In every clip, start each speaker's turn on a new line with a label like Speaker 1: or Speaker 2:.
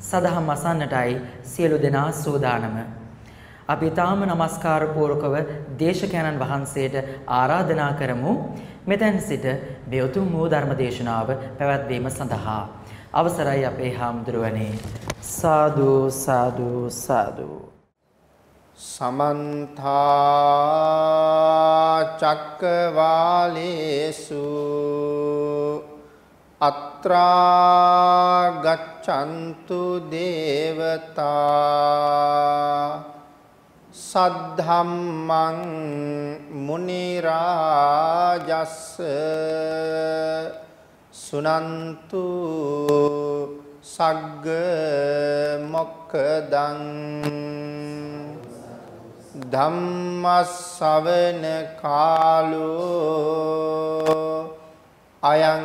Speaker 1: සදහම් අසන්නටයි සියලු දෙනා සූදානම. අපි තාම নমස්කාර පූර්වකව දේශකයන්න් වහන්සේට ආරාධනා කරමු. මෙතෙන් සිට මේ උතුම් වූ ධර්ම දේශනාව පැවැත්වීම සඳහා අවසරයි අපේ හාමුදුරුවනේ. සාදු සාදු සාදු.
Speaker 2: සමන්ත චක්කවාලේසු අත්‍රා ගච්ඡන්තු දේවතා සද්ධම්මං මුනි රාජස් සුනන්තු සග්ග මොක්කදං ධම්මස්සවන කාලෝ අයං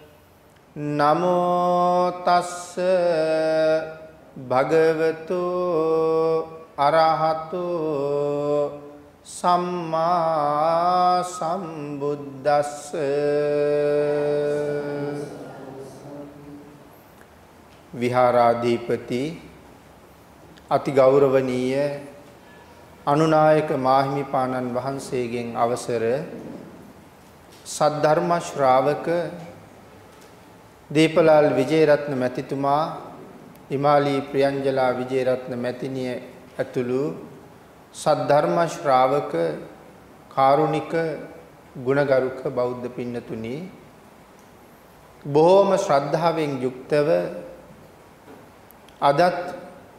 Speaker 2: නමෝ තස්ස භගවතු අරහතු සම්මා සම්බුද්දස්ස. විහාරාධිපති අති ගෞරවනීය අනුනායක මාහිමිපාණන් වහන්සේගෙන් අවසර සද්ධර්ම ශ්‍රාවක දීපලාල් විජේරත්න මැතිතුමා හිමාලී ප්‍රියංජලා විජේරත්න මැතිණිය ඇතුළු සද්ධර්ම ශ්‍රාවක කාරුණික ගුණගරුක බෞද්ධ පින්නතුනි බොහෝම ශ්‍රද්ධාවෙන් යුක්තව අදත්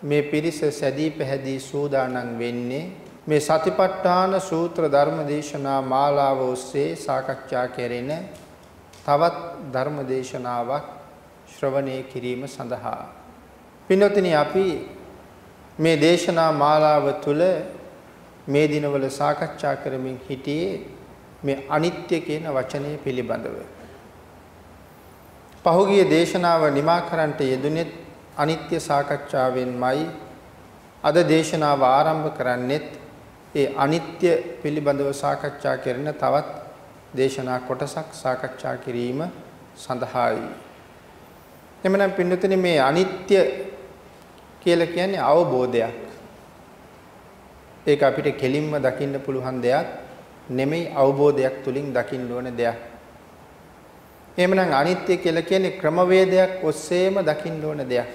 Speaker 2: මේ පිරිස සැදී පැහැදී සූදානම් වෙන්නේ මේ සතිපට්ඨාන සූත්‍ර ධර්ම දේශනා මාලාව ඔස්සේ සාකච්ඡා කෙරෙන තවත් ධර්ම දේශනාවක් ශ්‍රවණය කිරීම සඳහා පින්වත්නි අපි මේ දේශනා මාලාව තුළ මේ දිනවල සාකච්ඡා කරමින් හිටියේ මේ අනිත්‍ය කියන වචනය පිළිබඳව. පහුගිය දේශනාව නිමා කරන්නට යෙදුනෙත් අනිත්‍ය සාකච්ඡාවෙන්මයි අද දේශනාව ආරම්භ කරන්නෙත් ඒ අනිත්‍ය පිළිබඳව සාකච්ඡා කරන තවත් දේශනා කොටසක් සාකච්ඡා කිරීම සඳහායි. එමනම් පින්නතුනි මේ අනිත්‍ය කියලා කියන්නේ අවබෝධයක්. ඒක අපිට කෙලින්ම දකින්න පුළුවන් දෙයක් නෙමෙයි අවබෝධයක් තුලින් දකින්න ඕන දෙයක්. එහෙමනම් අනිත්‍ය කියලා කියන්නේ ක්‍රමවේදයක් ඔස්සේම දකින්න ඕන දෙයක්.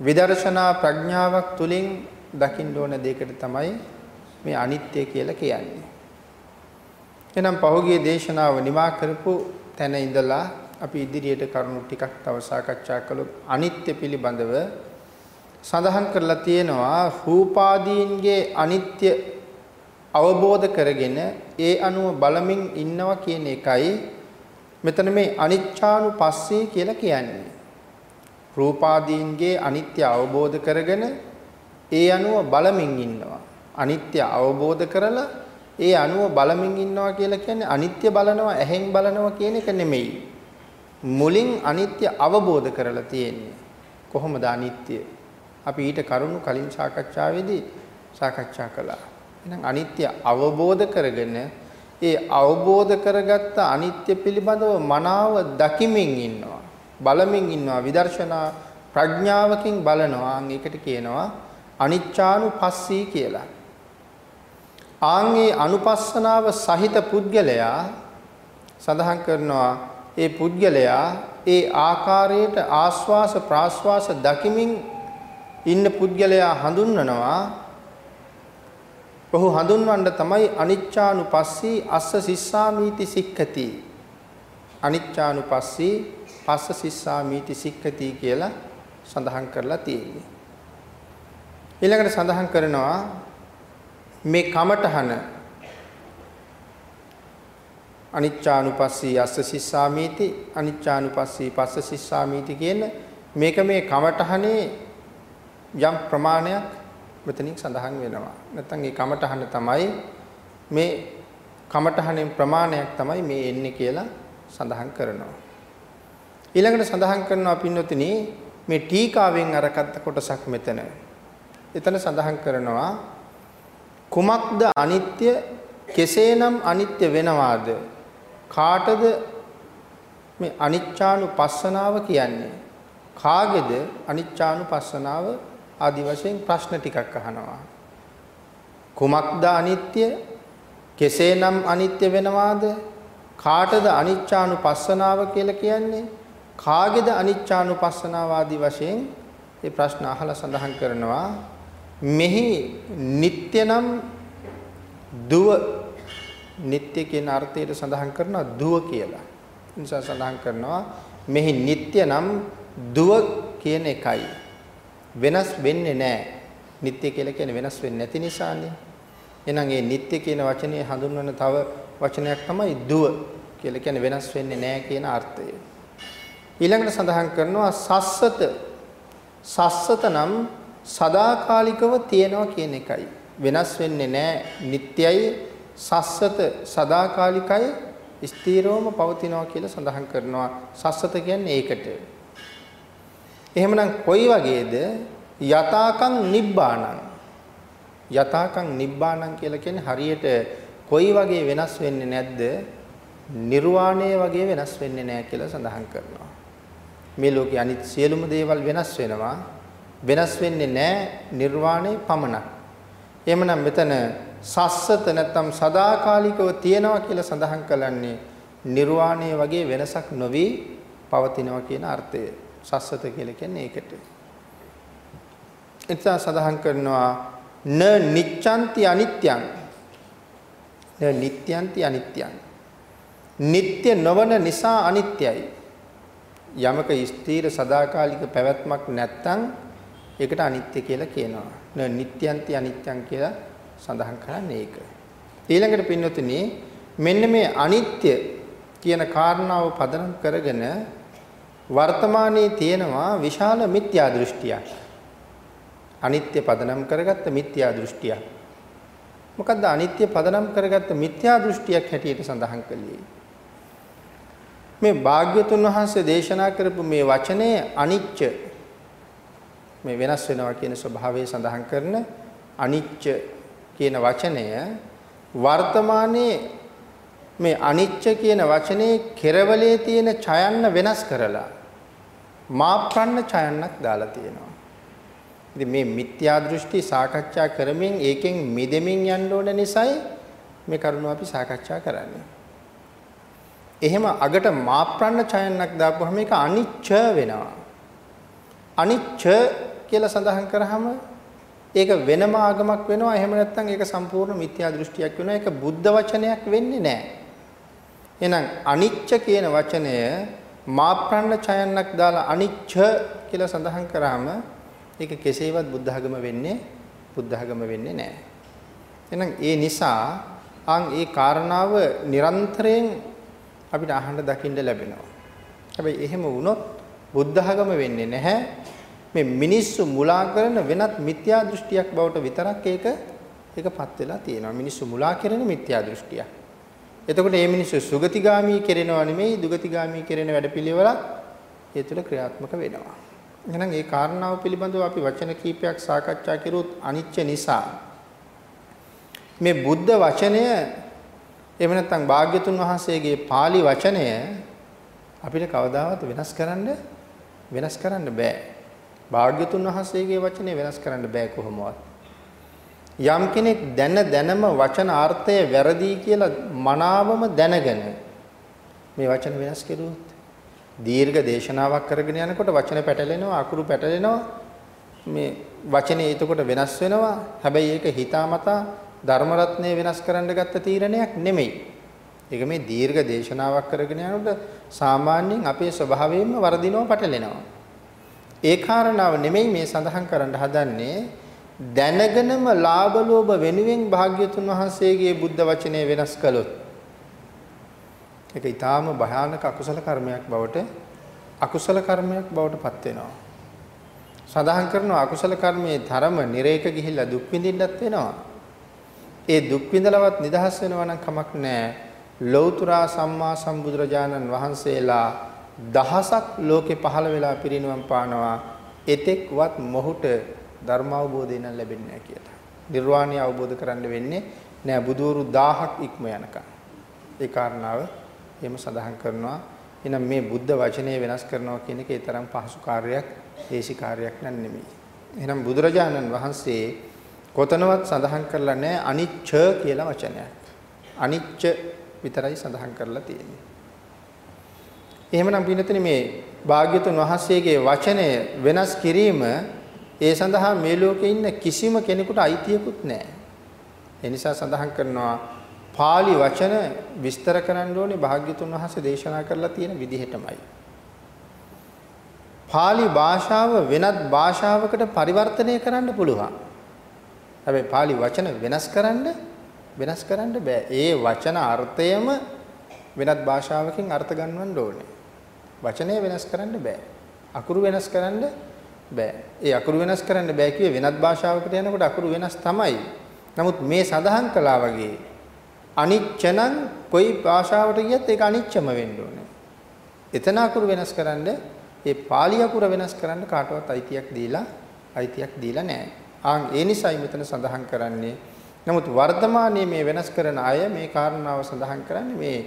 Speaker 2: විදර්ශනා ප්‍රඥාවක් තුලින් දකින්න ඕන දෙයකට තමයි මේ අනිත්‍ය කියලා කියන්නේ. එහෙනම් පහුගිය දේශනාව නිමා කරපු තැන ඉඳලා අපි ඉදිරියට කරුණු ටිකක් තව සාකච්ඡා කළොත් අනිත්‍ය පිළිබඳව සඳහන් කරලා තියෙනවා රූපාදීන්ගේ අනිත්‍ය අවබෝධ කරගෙන ඒ අනුව බලමින් ඉන්නවා කියන එකයි මෙතන මේ අනිච්චානුපස්සී කියලා කියන්නේ. රූපාදීන්ගේ අනිත්‍ය අවබෝධ කරගෙන ඒ අනුව බලමින් ඉන්නවා. අනිත්‍ය අවබෝධ කරලා ඒ අනුව බලමින් ඉන්නවා කියලා කියන්නේ අනිත්‍ය බලනවා ඇහෙන් බලනවා කියන එක නෙමෙයි. මුලින් අනිත්‍ය අවබෝධ කරලා තියෙන්නේ. කොහොමද අනිත්‍ය? අපි ඊට කරුණු කලින් සාකච්ඡාවේදී සාකච්ඡා කළා. එහෙනම් අනිත්‍ය අවබෝධ කරගෙන ඒ අවබෝධ කරගත්ත අනිත්‍ය පිළිබඳව මනාව දකිමින් ඉන්නවා. බලමින් ඉන්නවා විදර්ශනා ප්‍රඥාවකින් බලනවා. අන් ඒකට කියනවා අනිච්චානුපස්සී කියලා. ආන්ගේ අනුපස්සනාව සහිත පුද්ගලයා සඳහන් කරනවා ඒ පුද්ගලයා ඒ ආකාරයට ආස්වාස ප්‍රාස්වාස දකිමින් ඉන්න පුද්ගලයා හඳුන්වනවා. ඔහු හඳුන්වන්න තමයි අනිච්චානුපස්සී අස්ස සිස්සාමීති සික්ඛති. අනිච්චානුපස්සී පස්ස සිස්සාමීති සික්ඛති කියලා සඳහන් කරලා තියෙන්නේ. ඊළඟට සඳහන් කරනවා මේ කමඨහන අනිච්චානුපස්සී අස්ස සිස්සාමීති අනිච්චානුපස්සී පස්ස සිස්සාමීති කියන මේක මේ කමඨහනේ යම් ප්‍රමාණයක් මෙතනින් සඳහන් වෙනවා. නැත්නම් මේ කමඨහන තමයි මේ කමඨහනෙන් ප්‍රමාණයක් තමයි මේ එන්නේ කියලා සඳහන් කරනවා. ඊළඟට සඳහන් කරනවා පින්නොතිනි මේ ටීකාවෙන් අරගත්ත කොටසක් මෙතන. එතන සඳහන් කරනවා කුමක්ද අනිත්‍ය? කෙසේනම් අනිත්‍ය වෙනවාද? කාටද මේ අනිච්චානුපස්සනාව කියන්නේ? කාගේද අනිච්චානුපස්සනාව ආදි වශයෙන් ප්‍රශ්න ටිකක් අහනවා. කුමක්ද අනිත්‍ය? කෙසේනම් අනිත්‍ය වෙනවාද? කාටද අනිච්චානුපස්සනාව කියලා කියන්නේ? කාගේද අනිච්චානුපස්සනාව ආදි වශයෙන් මේ ප්‍රශ්න අහලා සඳහන් කරනවා. මෙහි නিত্য නම් දුව නিত্য කියන අර්ථයට සඳහන් කරනවා දුව කියලා. නිසා සඳහන් කරනවා මෙහි නিত্য නම් දුව කියන එකයි. වෙනස් වෙන්නේ නැහැ. නিত্য කියලා කියන්නේ වෙනස් වෙන්නේ නැති නිසානේ. එහෙනම් මේ නিত্য කියන වචනේ හඳුන්වන තව වචනයක් තමයි දුව කියලා කියන්නේ වෙනස් වෙන්නේ නැහැ කියන අර්ථය. ඊළඟට සඳහන් කරනවා සස්සත සස්සත නම් සදාකාලිකව තියෙනවා කියන එකයි. වෙනස් වෙන්නේ නැහැ. නිට්ටයයි සස්සත සදාකාලිකයි ස්ථීරවම පවතිනවා කියලා සඳහන් කරනවා. සස්සත කියන්නේ ඒකට. එහෙමනම් කොයි වගේද යතාකං නිබ්බාණං යථාකං නිබ්බාණං කියලා කියන්නේ හරියට කොයි වගේ වෙනස් වෙන්නේ නැද්ද? නිර්වාණය වගේ වෙනස් වෙන්නේ නැහැ කියලා සඳහන් කරනවා. මේ ලෝකේ අනිත් සියලුම දේවල් වෙනස් වෙනවා. වෙනස් වෙන්නේ නැහැ නිර්වාණය පමණක්. එහෙමනම් මෙතන සස්සත නැත්තම් සදාකාලිකව තියෙනවා කියලා සඳහන් කරන්නේ නිර්වාණය වගේ වෙනසක් නොවි පවතිනවා කියන අර්ථය. සස්සත කියලා කියන්නේ ඒකට. එතන සඳහන් කරනවා න නිච්ඡanti අනිත්‍යං න නිත්‍යන්ති අනිත්‍යං නিত্য නොවන නිසා අනිත්‍යයි යමක ස්ථීර සදාකාලික පැවැත්මක් නැත්තම් ඒකට අනිත්‍ය කියලා කියනවා න නිත්‍යන්ති අනිත්‍යං කියලා සඳහන් කරන්නේ ඒක ඊළඟට පින්වතුනි මෙන්න මේ අනිත්‍ය කියන කාරණාව පදනම් කරගෙන වර්තමානයේ තියෙනවා විශාල මිත්‍යා දෘෂ්ටියක් අනිත්‍ය පදනම් කරගත්ත මිත්‍යා දෘෂ්ටියක්. මොකද්ද අනිත්‍ය පදනම් කරගත්ත මිත්‍යා දෘෂ්ටියක් හැටියට සඳහන් කළේ? මේ භාග්‍යතුන් වහන්සේ දේශනා කරපු මේ වචනේ අනිච්ච මේ වෙනස් වෙනවා කියන ස්වභාවය සඳහන් කරන අනිච්ච කියන වචනය වර්තමානයේ මේ අනිච්ච කියන වචනේ කෙරවලේ තියෙන ඡයන්න වෙනස් කරලා මාප්‍රන්න ඡයන්නක් දාලා තියෙනවා. ඉතින් මේ මිත්‍යා දෘෂ්ටි සාකච්ඡා කරමින් ඒකෙන් මිදෙමින් යන්න ඕන නිසායි මේ කරුණ අපි සාකච්ඡා කරන්නේ. එහෙම අගට මාප්‍රන්න ඡයන්නක් දාපුවහම ඒක අනිච්ච වෙනවා. අනිච්ච කියලා සඳහන් කරාම ඒක වෙනම ආගමක් වෙනවා. එහෙම නැත්නම් ඒක සම්පූර්ණ මිත්‍යා දෘෂ්ටියක් වෙනවා. ඒක බුද්ධ වචනයක් වෙන්නේ නැහැ. එහෙනම් අනිච්ච කියන වචනය මාප්‍රන්න ඡයන්නක් දාලා අනිච්ච කියලා සඳහන් කරාම ඒක කෙසේවත් බුද්ධ ධර්ම වෙන්නේ බුද්ධ ධර්ම වෙන්නේ නැහැ. එහෙනම් ඒ නිසා අන් ඒ කාරණාව නිරන්තරයෙන් අපිට අහන්න දකින්න ලැබෙනවා. හැබැයි එහෙම වුණොත් බුද්ධ ධර්ම වෙන්නේ නැහැ. මේ මිනිස්සු මුලා කරන වෙනත් මිත්‍යා දෘෂ්ටියක් බවට විතරක් ඒක ඒකපත් වෙලා තියෙනවා. මිනිස්සු මුලා කරන මිත්‍යා දෘෂ්ටියක්. එතකොට මේ මිනිස්සු සුගතිගාමී කෙරෙනවා නෙමෙයි දුගතිගාමී කෙරෙන වැඩපිළිවෙලක් ඒ තුළ ක්‍රියාත්මක වෙනවා. එහෙනම් ඒ කාරණාව පිළිබඳව අපි වචන කීපයක් සාකච්ඡා කරුවොත් අනිච්ච නිසා මේ බුද්ධ වචනය එහෙම නැත්නම් භාග්‍යතුන් වහන්සේගේ pāli වචනය අපිට කවදාවත් වෙනස් කරන්න වෙනස් කරන්න බෑ. භාග්‍යතුන් වහන්සේගේ වචනේ වෙනස් කරන්න බෑ කොහොමවත්. යම් කෙනෙක් දැන දැනම වචන අර්ථය වැරදි කියලා මනාවම දැනගෙන මේ වචන වෙනස් කෙරුවොත් දීර්ඝ දේශනාවක් කරගෙන යනකොට වචන පැටලෙනවා අකුරු පැටලෙනවා මේ වචනේ එතකොට වෙනස් වෙනවා. හැබැයි ඒක හිතාමතා ධර්ම රත්නය වෙනස් කරන්න ගත්ත තීරණයක් නෙමෙයි. ඒක මේ දීර්ඝ දේශනාවක් කරගෙන යනකොට සාමාන්‍යයෙන් අපේ ස්වභාවයෙන්ම වර්ධිනව පැටලෙනවා. ඒ කාරණාව නෙමෙයි මේ සඳහන් කරන්න හදන්නේ දැනගෙනම ලාභ ලෝභ වෙනුවෙන් භාග්‍යතුන් වහන්සේගේ බුද්ධ වචනේ වෙනස් කළොත් ඒක ඊටාම භයානක අකුසල කර්මයක් බවට අකුසල කර්මයක් බවට පත් වෙනවා. සඳහන් කරනවා අකුසල කර්මයේ ධර්ම නිරේක ගිහිල්ලා දුක් විඳින්නත් වෙනවා. ඒ දුක් විඳලවත් නිදහස් වෙනවා නම් කමක් නැහැ. ලෞතුරා සම්මා සම්බුදුරජාණන් වහන්සේලා දහසක් ලෝකේ පහළ වෙලා පිරිනිවන් පානවා. එතෙක්වත් මොහුට ධර්ම අවබෝධය නම් ලැබෙන්නේ නැහැ කියලා. නිර්වාණය අවබෝධ කරන්න වෙන්නේ නෑ බුදూరు 1000ක් ඉක්ම යනකම්. ඒ කාරණාව එහෙම සඳහන් කරනවා. එහෙනම් මේ බුද්ධ වචනය වෙනස් කරනවා කියන එක ඒ තරම් පහසු කාර්යයක්, දේශි කාර්යයක් නන් නෙමෙයි. එහෙනම් බුදුරජාණන් වහන්සේ කොතනවත් සඳහන් කරලා නැහැ අනිච්ච කියලා වචනයක්. අනිච්ච විතරයි සඳහන් කරලා තියෙන්නේ. එහෙමනම් පින්නතනේ මේ භාග්‍යතුන් වහන්සේගේ වචනය වෙනස් කිරීම ඒ සඳහා මේ ලෝකේ ඉන්න කිසිම කෙනෙකුට අයිතියකුත් නැහැ. ඒ නිසා සඳහන් කරනවා pāli වචන විස්තර කරන්න ඕනේ භාග්‍යතුන් වහන්සේ දේශනා කරලා තියෙන විදිහටමයි. pāli භාෂාව වෙනත් භාෂාවකට පරිවර්තනය කරන්න පුළුවන්. හැබැයි pāli වචන වෙනස් කරන්න වෙනස් කරන්න බෑ. ඒ වචන අර්ථයම වෙනත් භාෂාවකින් අර්ථ ගන්නවන්න ඕනේ. වචනය වෙනස් කරන්න බෑ. අකුරු වෙනස් කරන්න බෑ. ඒ අකුරු වෙනස් කරන්න බෑ කියේ වෙනත් භාෂාවකට යනකොට අකුරු වෙනස් තමයි. නමුත් මේ සඳහන් කළා වගේ අනිච්චනම් කොයි භාෂාවට ගියත් ඒක අනිච්චම වෙන්න ඕනේ. එතන අකුරු වෙනස් කරන්න ඒ පාලි අකුර වෙනස් කරන්න කාටවත් අයිතියක් දීලා අයිතියක් දීලා නැහැ. ආන් ඒ නිසයි මෙතන සඳහන් කරන්නේ. නමුත් වර්තමානයේ මේ වෙනස් කරන අය මේ කාරණාව සඳහන් කරන්නේ මේ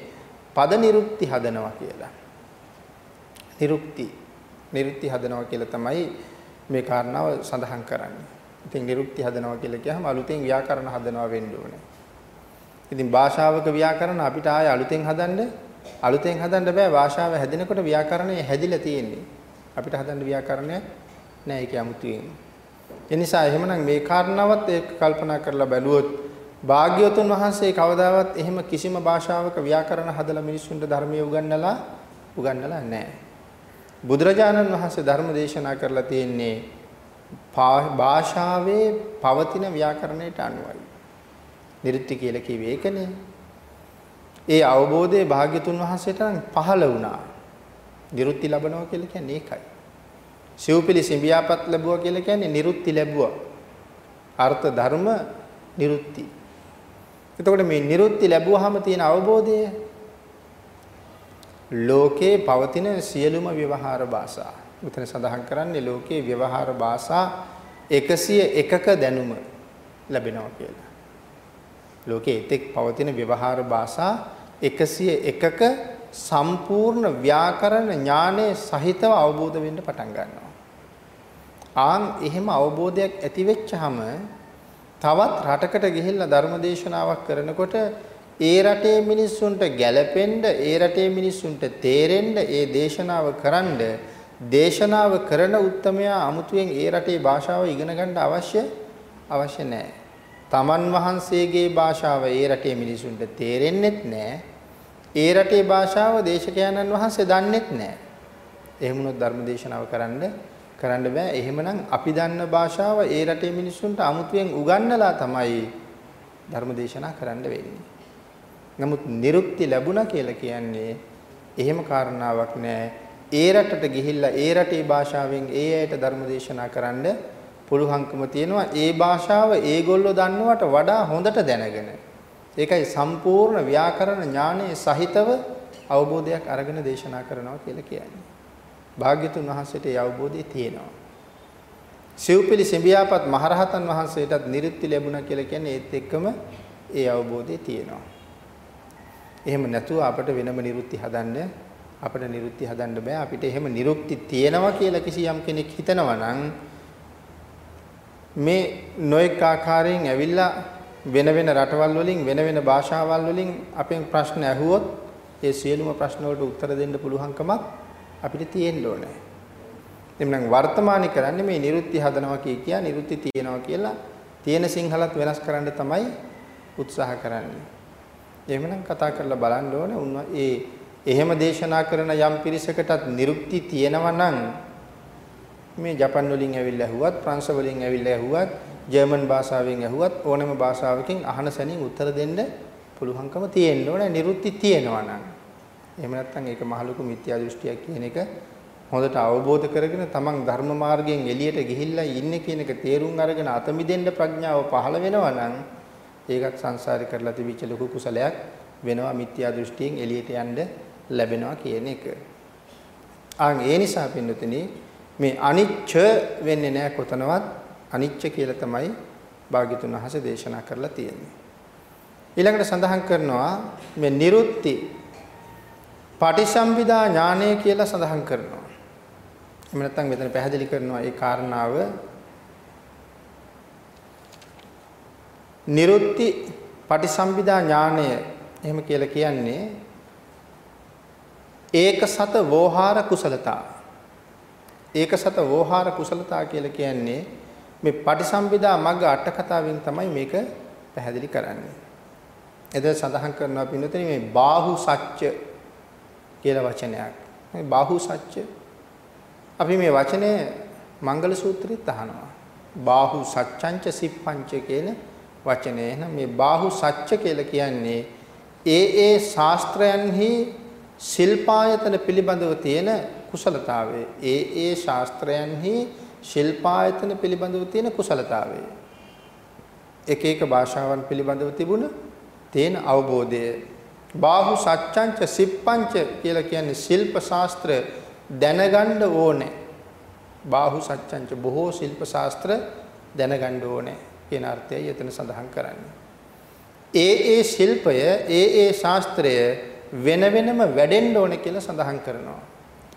Speaker 2: පද නිරුක්ති හදනවා කියලා. නිරුක්ති නිරුක්ති හදනවා කියලා තමයි මේ කාරණාව සඳහන් කරන්නේ. ඉතින් නිරුක්ති හදනවා කියලා කියහම අලුතෙන් ව්‍යාකරණ හදනවා වෙන්න ඕනේ. ඉතින් භාෂාවක ව්‍යාකරණ අපිට ආය අලුතෙන් හදන්න අලුතෙන් හදන්න බෑ භාෂාව හැදෙනකොට ව්‍යාකරණය හැදිලා තියෙන්නේ. අපිට හදන්න ව්‍යාකරණයක් නෑ ඒක 아무තුවෙන්. ඒ නිසා එහෙමනම් මේ කාරණාවත් ඒක කල්පනා කරලා බැලුවොත් භාග්‍යවතුන් වහන්සේ කවදාවත් එහෙම කිසිම භාෂාවක ව්‍යාකරණ හදලා මිනිස්සුන්ට ධර්මයේ උගන්වලා උගන්වලා නැහැ. බුදුරජාණන් වහන්සේ ධර්ම දේශනා කරලා තියෙන්නේ භාෂාවේ පවතින ව්‍යාකරණයට අනුවයි. නිරුක්ති කියලා කිව්වේ ඒකනේ. ඒ අවබෝධයේ භාග්‍යතුන් වහන්සේට පහළ වුණා. නිරුක්ති ලැබනවා කියලා කියන්නේ ඒකයි. සිව්පිලි සිඹියාපත් ලැබුවා කියලා කියන්නේ නිරුක්ති ලැබුවා. අර්ථ ධර්ම නිරුක්ති. එතකොට මේ නිරුක්ති ලැබුවාම තියෙන අවබෝධය ලෝකේ පවතින සියලුම ව්‍යවහාර භාෂා. මෙතන සඳහන් කරන්නේ ලෝකේ ව්‍යවහාර භාෂා 101ක දැනුම ලැබෙනවා කියලා. ලෝකේ එතෙක් පවතින ව්‍යවහාර භාෂා 101ක සම්පූර්ණ ව්‍යාකරණ ඥානයේ සහිතව අවබෝධ වෙන්න පටන් ගන්නවා. ආන් එහෙම අවබෝධයක් ඇති වෙච්චහම තවත් රටකට ගිහිල්ලා ධර්මදේශනාවක් කරනකොට ඒ රටේ මිනිස්සුන්ට ගැළපෙන්න ඒ රටේ මිනිස්සුන්ට තේරෙන්න ඒ දේශනාව කරන්න දේශනාව කරන උත්තමයා අමුතුවෙන් ඒ රටේ භාෂාව ඉගෙන ගන්න අවශ්‍ය අවශ්‍ය නැහැ. තමන් වහන්සේගේ භාෂාව ඒ රටේ මිනිසුන්ට තේරෙන්නෙත් නැහැ. ඒ රටේ භාෂාව දේශකයන්න් වහන්සේ දන්නෙත් නැහැ. එහෙම වුණොත් ධර්ම දේශනාව කරන්න කරන්න බෑ. එහෙමනම් අපි දන්න භාෂාව ඒ රටේ මිනිස්සුන්ට අමුතුවෙන් උගන්වලා තමයි ධර්ම දේශනා කරන්න වෙන්නේ. නමුත් නිරුක්ති ලැබුණා කියලා කියන්නේ එහෙම කාරණාවක් නෑ. ඒ රටට ගිහිල්ලා ඒ රටේ භාෂාවෙන් ඒ අයට ධර්ම දේශනා කරන්න පුළුවන්කම තියෙනවා. ඒ භාෂාව ඒගොල්ලෝ දන්නවට වඩා හොඳට දැනගෙන. ඒකයි සම්පූර්ණ ව්‍යාකරණ ඥානයේ සහිතව අවබෝධයක් අරගෙන දේශනා කරනවා කියලා කියන්නේ. භාග්‍යතුන් වහන්සේට ඒ අවබෝධය තියෙනවා. සිව්පිලි සෙඹියාපත් මහරහතන් වහන්සේටත් නිරුක්ති ලැබුණා කියලා කියන්නේ ඒත් එක්කම ඒ අවබෝධය තියෙනවා. එහෙම නැතුව අපිට වෙනම නිරුක්ති හදන්න අපිට නිරුක්ති හදන්න බෑ. අපිට එහෙම නිරුක්ති තියෙනවා කියලා කිසියම් කෙනෙක් හිතනවා නම් මේ නොඑක ආකාරයෙන් ඇවිල්ලා වෙන වෙන රටවල් වලින් වෙන වෙන භාෂාවල් වලින් අපෙන් ප්‍රශ්න ඇහුවොත් ඒ සියලුම ප්‍රශ්න වලට උත්තර දෙන්න පුළුවන්කමක් අපිට තියෙන්න ඕනේ. එම්නම් වර්තමානයේ කරන්නේ මේ නිරුත්ති හදනවා කිය කියා නිරුත්ති තියනවා කියලා තියෙන සිංහලත් වෙනස් කරන්න තමයි උත්සාහ කරන්නේ. එහෙමනම් කතා කරලා බලන්න ඕනේ. උන් ඒ එහෙම දේශනා කරන යම් පිරිසකටත් නිරුක්ති තියෙනවා නම් මේ ජපන් වලින් ඇවිල්ලා ඇහුවත් ප්‍රංශ වලින් ඇවිල්ලා ඇහුවත් ජර්මන් භාෂාවෙන් ඇහුවත් ඕනෑම භාෂාවකින් අහන සැනින් උත්තර දෙන්න පුළුවන්කම තියෙන්න ඕනේ. නිරුක්ති තියෙනවා නම්. එහෙම නැත්නම් ඒක මහලුකු මිත්‍යා දෘෂ්ටියක් කියන එක හොඳට අවබෝධ කරගෙන තමන් ධර්ම මාර්ගයෙන් එළියට ගිහිල්ලා ඉන්නේ කියන එක තේරුම් අරගෙන අත මිදෙන්න ප්‍රඥාව පහළ වෙනවා නම් ඒකත් සංසාරේ කරලා තිබිච්ච ලොකු කුසලයක් වෙනවා මිත්‍යා දෘෂ්ටියෙන් එළියට යන්න ලැබෙනවා කියන එක. ආන් ඒ නිසා පින්නතුනි මේ අනිච්ච වෙන්නේ නැහැ කොතනවත් අනිච්ච කියලා තමයි භාග්‍යතුන් වහන්සේ දේශනා කරලා තියෙන්නේ. ඊළඟට සඳහන් කරනවා මේ නිරුත්ති පටිසම්භිදා ඥානය කියලා සඳහන් කරනවා. එහෙම නැත්නම් මෙතන පැහැදිලි කරනවා ඒ කාරණාව නිරුත්ති පටිසම්භිදා ඥානය එහෙම කියලා කියන්නේ ඒක සත වෝහාර කුසලතා. ඒක සත වෝහාර කුසලතා කියලා කියන්නේ මේ පටිසම්භිදා මග්ග අට කතාවෙන් තමයි මේක පැහැදිලි කරන්නේ. එද සඳහන් කරනවා පින්නතේ මේ බාහු සත්‍ය කියලා වචනයක්. මේ බාහු සත්‍ය අපි මේ වචනය මංගල සූත්‍රෙත් අහනවා. බාහු සච්ඡංච සිප්පංච කියන වචනය. එහෙනම් මේ බාහු සත්‍ය කියලා කියන්නේ ඒ ඒ ශාස්ත්‍රයන්හි ශිල්පායතන පිළිබඳව තියෙන කුසලතාවය. ඒ ඒ ශාස්ත්‍රයන්හි ශිල්පායතන පිළිබඳව තියෙන කුසලතාවය. එක එක භාෂාවන් පිළිබඳව තිබුණ තියෙන අවබෝධය බාහු සච්ඡංච සිප්පංච කියලා කියන්නේ ශිල්ප ශාස්ත්‍ර දැනගන්න ඕනේ. බාහු සච්ඡංච බොහෝ ශිල්ප ශාස්ත්‍ර දැනගන්න ඕනේ කියන අර්ථයයි එතන සඳහන් කරන්නේ. ඒ ඒ ශිල්පය ඒ ඒ ශාස්ත්‍රය වෙන වෙනම වැඩෙන්න ඕනේ කියලා සඳහන් කරනවා.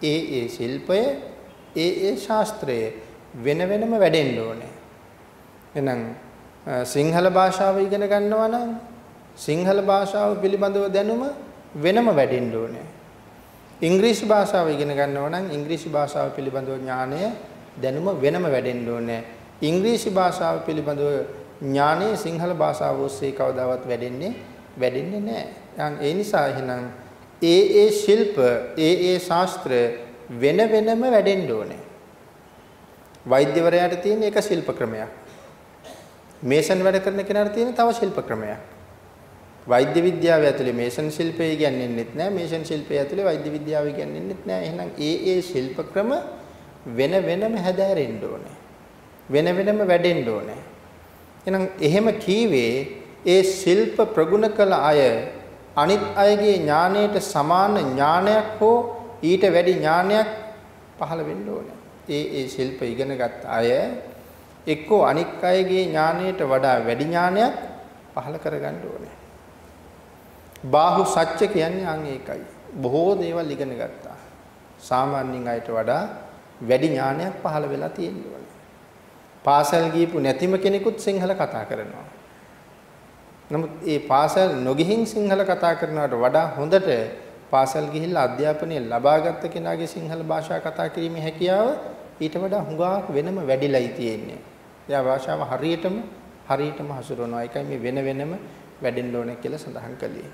Speaker 2: ඒ ඒ ශිල්පය ඒ ඒ ශාස්ත්‍රය වෙන වෙනම වැඩෙන්න ඕනේ. එහෙනම් සිංහල භාෂාව ඉගෙන ගන්නවා නම් සිංහල භාෂාව පිළිබඳව දැනුම වෙනම වැඩෙන්න ඕනේ. ඉංග්‍රීසි භාෂාව ඉගෙන ගන්නවා නම් ඉංග්‍රීසි භාෂාව පිළිබඳව ඥානය දැනුම වෙනම වැඩෙන්න ඕනේ. ඉංග්‍රීසි භාෂාව පිළිබඳව ඥානය සිංහල භාෂාව ඔස්සේ කවදාවත් වැඩෙන්නේ වැඩෙන්නේ නැහැ. ඒ නිසා එහෙනම් ඒ ඒ ශිල්ප ඒ ඒ ශාස්ත්‍ර වෙන වෙනම වැඩෙන්න ඕනේ. වෛද්‍යවරයාට තියෙන එක ශිල්ප ක්‍රමයක්. මේසන් වැඩ කරන කෙනාට තියෙන තව ශිල්ප ක්‍රමයක්. වෛද්‍ය විද්‍යාව ඇතුලේ මේසන් ශිල්පය ඉගෙනෙන්නෙත් නැහැ. මේසන් ශිල්පය ඇතුලේ වෛද්‍ය විද්‍යාව ඉගෙනෙන්නෙත් නැහැ. එහෙනම් ඒ ඒ ශිල්ප ක්‍රම වෙන වෙනම හැදෑරෙන්න ඕනේ. වෙන වෙනම වැඩෙන්න ඕනේ. එහෙනම් එහෙම කීවේ ඒ ශිල්ප ප්‍රගුණ කළ අය අනිත් අයගේ ඥාණයට සමාන ඥානයක් හෝ ඊට වැඩි ඥානයක් පහළ වෙන්න ඕනේ. ඒ ඒ ශිල්ප ඉගෙනගත් අය එක්කෝ අනික් අයගේ ඥානයට වඩා වැඩි ඥානයක් පහළ කරගන්න ඕනේ. බාහු සත්‍ය කියන්නේ අන් ඒකයි. බොහෝ දේවල් ඉගෙන ගත්තා. සාමාන්‍යයෙන් අයට වඩා වැඩි ඥානයක් පහළ වෙලා තියෙනවා. පාසල් ගියපු නැතිම කෙනෙකුත් සිංහල කතා කරනවා. නමුත් ඒ පාසල් නොගිහින් සිංහල කතා කරනවට වඩා හොඳට පාසල් ගිහිල්ලා අධ්‍යාපනය ලබාගත් කෙනාගේ සිංහල භාෂාව කතා කිරීමේ හැකියාව ඊට වඩා හුඟක් වෙනම වැඩිලයි තියෙන්නේ. එයා භාෂාව හරියටම හරියටම හසුරවනවා. ඒකයි මේ වෙන වෙනම වැඩෙන්න ඕනේ කියලා සඳහන් කළේ.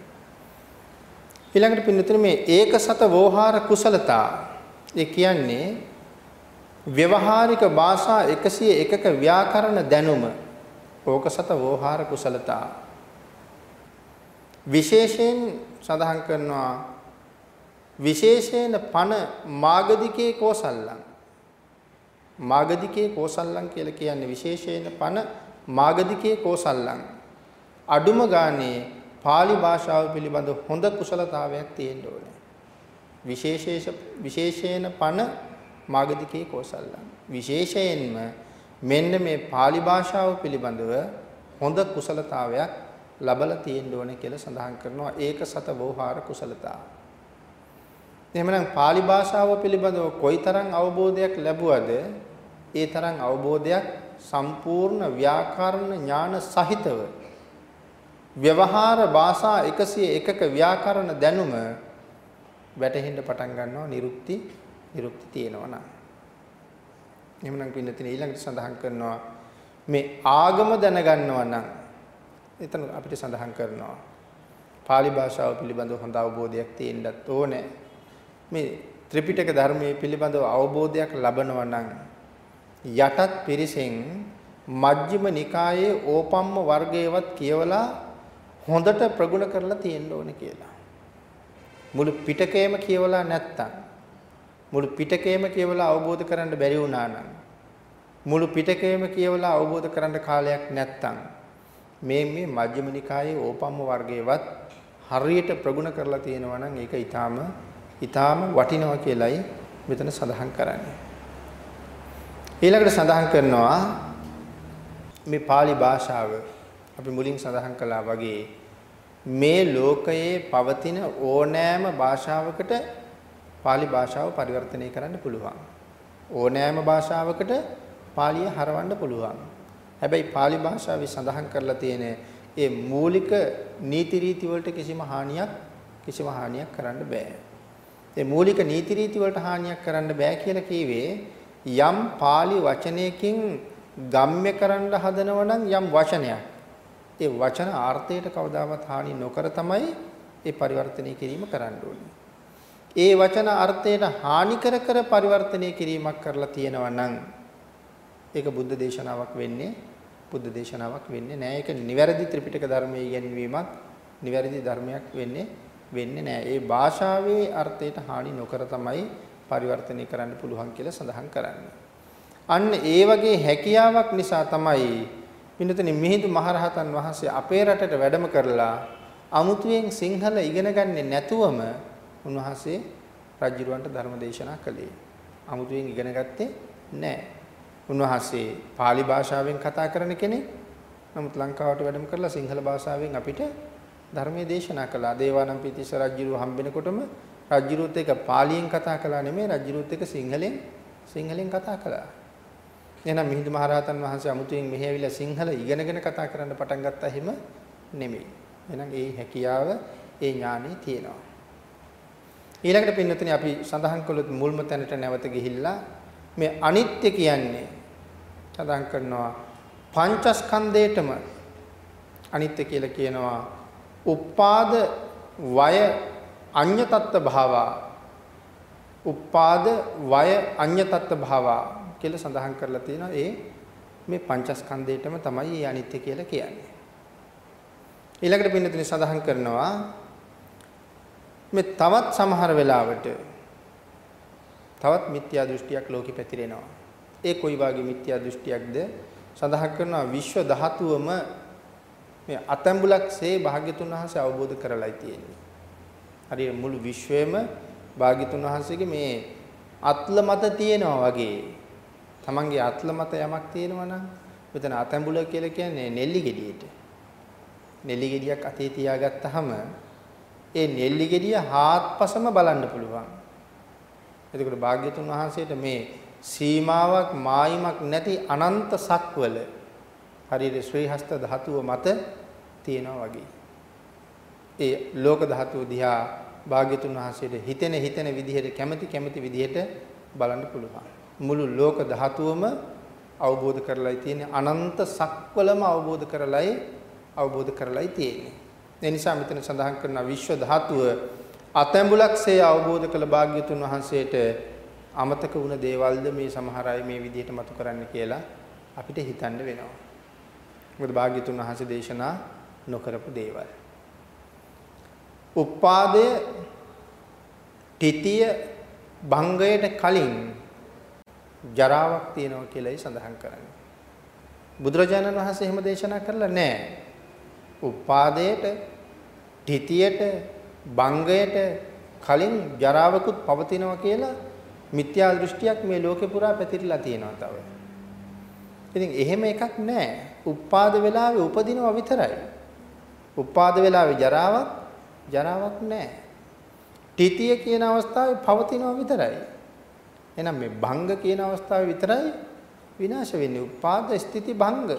Speaker 2: ඊළඟට පින්නතුනේ මේ ඒක සත වෝහාර කුසලතා ඒ කියන්නේ ව්‍යවහාරික භාෂා 101ක ව්‍යාකරණ දැනුම. ඕක සත වෝහාර කුසලතා. විශේෂයෙන් සඳහන් කරනවා විශේෂයෙන් පන මාගදිකේ කෝසල්ලං මාගදිකේ කෝසල්ලං කියලා කියන්නේ විශේෂයෙන් පන මාගදිකේ කෝසල්ලං අඩුම ගානේ pāli භාෂාව පිළිබඳ හොඳ කුසලතාවයක් තියෙන්න ඕනේ. විශේෂේෂ විශේෂයෙන් පන මාගදිකේ කෝසල්ලං. විශේෂයෙන්ම මෙන්න මේ pāli භාෂාව පිළිබඳව හොඳ කුසලතාවයක් ලබලා තියෙන්න ඕනේ කියලා සඳහන් කරනවා ඒක සත වෝහාර කුසලතා. එහෙමනම් pāli භාෂාව පිළිබඳව කොයිතරම් අවබෝධයක් ලැබුවද ඒ තරම් අවබෝධයක් සම්පූර්ණ ව්‍යාකරණ ඥාන සහිතව ව්‍යවහාර භාෂා 101ක ව්‍යාකරණ දැනුම වැටහෙන්න පටන් ගන්නවා නිරුක්ති නිරුක්ති තියෙනවා නම්. එහෙමනම් පින්නතින ඊළඟට සඳහන් කරනවා මේ ආගම දැනගන්නවා නම්. එතන අපිට සඳහන් කරනවා pāli භාෂාව පිළිබඳව හොඳ අවබෝධයක් තියෙන්නත් ඕනේ. මේ ත්‍රිපිටක ධර්මයේ පිළිබඳව අවබෝධයක් ලබනවා නම් යටත් පිරිසෙන් මජ්ක්‍ධිම නිකායේ ඕපම්ම වර්ගයේවත් කියවලා හොඳට ප්‍රගුණ කරලා තියෙන්න ඕනේ කියලා. මුළු පිටකයම කියවලා නැත්තම් මුළු පිටකයම කියවලා අවබෝධ කරගන්න බැරි වුණා නම් මුළු පිටකයම කියවලා අවබෝධ කරගන්න කාලයක් නැත්තම් මේ මේ මජ්ක්‍ධිම නිකායේ ඕපම්ම වර්ගයේවත් හරියට ප්‍රගුණ කරලා තියෙනවා නම් ඒක ඊටාම ඊටාම වටිනවා කියලයි මෙතන සඳහන් කරන්නේ. ඊළඟට සඳහන් කරනවා මේ pāli භාෂාව අපි මුලින් සඳහන් කළා වගේ මේ ලෝකයේ පවතින ඕනෑම භාෂාවකට pāli භාෂාව පරිවර්තනය කරන්න පුළුවන්. ඕනෑම භාෂාවකට පාලිය හරවන්න පුළුවන්. හැබැයි pāli භාෂාවේ සඳහන් කරලා තියෙන ඒ මූලික නීති රීති වලට කිසිම හානියක් කිසිම හානියක් කරන්න බෑ. ඒ මූලික නීති රීති වලට හානියක් කරන්න බෑ කියලා කිව්වේ යම් pāli වචනයකින් ගම්ම්‍ය කරන්න හදනව නම් යම් වචනයක් ඒ වචන ආර්ථයට කවදාවත් හානි නොකර තමයි ඒ පරිවර්තනය කිරීම කරන්න ඕනේ. ඒ වචන අර්ථයට හානි කර කර පරිවර්තනය කිරීමක් කරලා තියෙනවා නම් ඒක බුද්ධ දේශනාවක් වෙන්නේ බුද්ධ දේශනාවක් වෙන්නේ නෑ. ඒක නිවැරදි ත්‍රිපිටක ධර්මයේ ඉගෙනවීමක් නිවැරදි ධර්මයක් වෙන්නේ වෙන්නේ නෑ. ඒ භාෂාවේ අර්ථයට හානි නොකර තමයි පරිවර්තනය කරන්න පුළුවන් කියලා සඳහන් කරන්නේ. අන්න ඒ වගේ හැකියාවක් නිසා තමයි පින්නතනි මිහිඳු මහරහතන් වහන්සේ අපේ රටට වැඩම කරලා අමුතුවෙන් සිංහල ඉගෙන ගන්නේ නැතුවම උන්වහන්සේ රජුරවන්ට ධර්ම දේශනා කළේ. අමුතුවෙන් ඉගෙන ගත්තේ නැහැ. උන්වහන්සේ pāli භාෂාවෙන් කතා කරන කෙනෙක්. නමුත් ලංකාවට වැඩම කරලා සිංහල භාෂාවෙන් අපිට ධර්මයේ දේශනා කළා. දේවානම්පියතිස්ස රජුව හම්බෙනකොටම රජුරුත් එක්ක පාලියෙන් කතා කළා නෙමෙයි රජුරුත් එක්ක සිංහලෙන් සිංහලෙන් කතා කළා. එහෙනම් මිහිඳු මහරහතන් වහන්සේ අමුතුවෙන් මෙහි ඇවිල්ලා සිංහල ඉගෙනගෙන කතා කරන්න පටන් ගත්තා හිම නෙමෙයි. එහෙනම් ඒ හැකියාව ඒ ඥානෙ තියෙනවා. ඊළඟට පින්නතුනි අපි සඳහන් කළොත් මුල්ම තැනට නැවත ගිහිල්ලා මේ අනිත්‍ය කියන්නේ සඳහන් කරනවා පංචස්කන්ධයටම අනිත්‍ය කියලා කියනවා. උපාද වය අඤ්‍යතත්ත්ව භාවා. උපාද වය අඤ්‍යතත්ත්ව භාවා කියලා සඳහන් කරලා තියෙනවා. ඒ මේ පංචස්කන්ධයටම තමයි මේ අනිත්‍ය කියලා කියන්නේ. ඊළඟට පින්නතුනි සඳහන් කරනවා මේ තවත් සමහර වෙලාවට තවත් මිත්‍යා දෘෂ්ටියක් ලෝකෙ පැතිරෙනවා. ඒ කොයි වගේ මිත්‍යා දෘෂ්ටියක්ද සඳහන් කරනවා විශ්ව ධාතුවම මේ අතැඹුලක්සේ භාග්‍යතුන් වහන්සේ අවබෝධ කරලායි තියෙන්නේ. හරිය මුළු විශ්වයම භාග්‍යතුන් වහන්සේගේ මේ අත්ල මත තියෙනවා වගේ. Tamange අත්ල මත යමක් තියෙනවා නම් මෙතන අතැඹුල කියලා කියන්නේ නෙල්ලි ගෙඩියට. නෙල්ලි ගෙඩියක් අතේ තියාගත්තාම ඒ නෙල්ලි ගෙඩිය හාත්පසම බලන්න පුළුවන්. එතකොට භාග්‍යතුන් වහන්සේට මේ සීමාවක් මායිමක් නැති අනන්ත සක්වල හරියට ශ්‍රී හස්ත ධාතුව මත තියෙනවා වගේ. ඒ ලෝක ධාතුව දිහා භාග්‍යතුන් වහන්සේට හිතෙන හිතෙන විදිහට කැමැති කැමැති විදිහට බලන්න පුළුවන්. මුළු ලෝක ධාතුවම අවබෝධ කරලායි තියෙන්නේ අනන්ත සක්වලම අවබෝධ කරලායි අවබෝධ කරලායි තියෙන්නේ. ඒ නිසා මෙතන සඳහන් කරන විශ්ව ධාතුව අතැඹුලක්සේ අවබෝධ කළ භාග්‍යතුන් වහන්සේට අමතක වුණ දේවල්ද මේ සමහර අය මේ විදිහට මතු කරන්න කියලා අපිට හිතන්න වෙනවා. මොකද භාග්‍යතුන් වහන්සේ දේශනා නොකරපු දේවල්. උපාදය තිතිය භංගයට කලින් ජරාවක් තියෙනවා කියලායි සඳහන් කරන්නේ. බුදුරජාණන් වහන්සේ එහෙම දේශනා කරලා නැහැ. උපාදයට තිතියට බංගයට කලින් ජරාවකුත් පවතිනවා කියලා මිත්‍යා දෘෂ්ටියක් මේ ලෝකේ පුරා පැතිරිලා තියෙනවා තව. ඉතින් එහෙම එකක් නැහැ. උපාද වෙලාවේ උපදිනවා විතරයි. උපාද වෙලාවේ ජරාවක් ජරාවක් නැහැ. තිතිය කියන අවස්ථාවේ පවතිනවා විතරයි. එහෙනම් මේ භංග කියන අවස්ථාවේ විතරයි විනාශ වෙන්නේ. උපාද ස්ථಿತಿ භංග.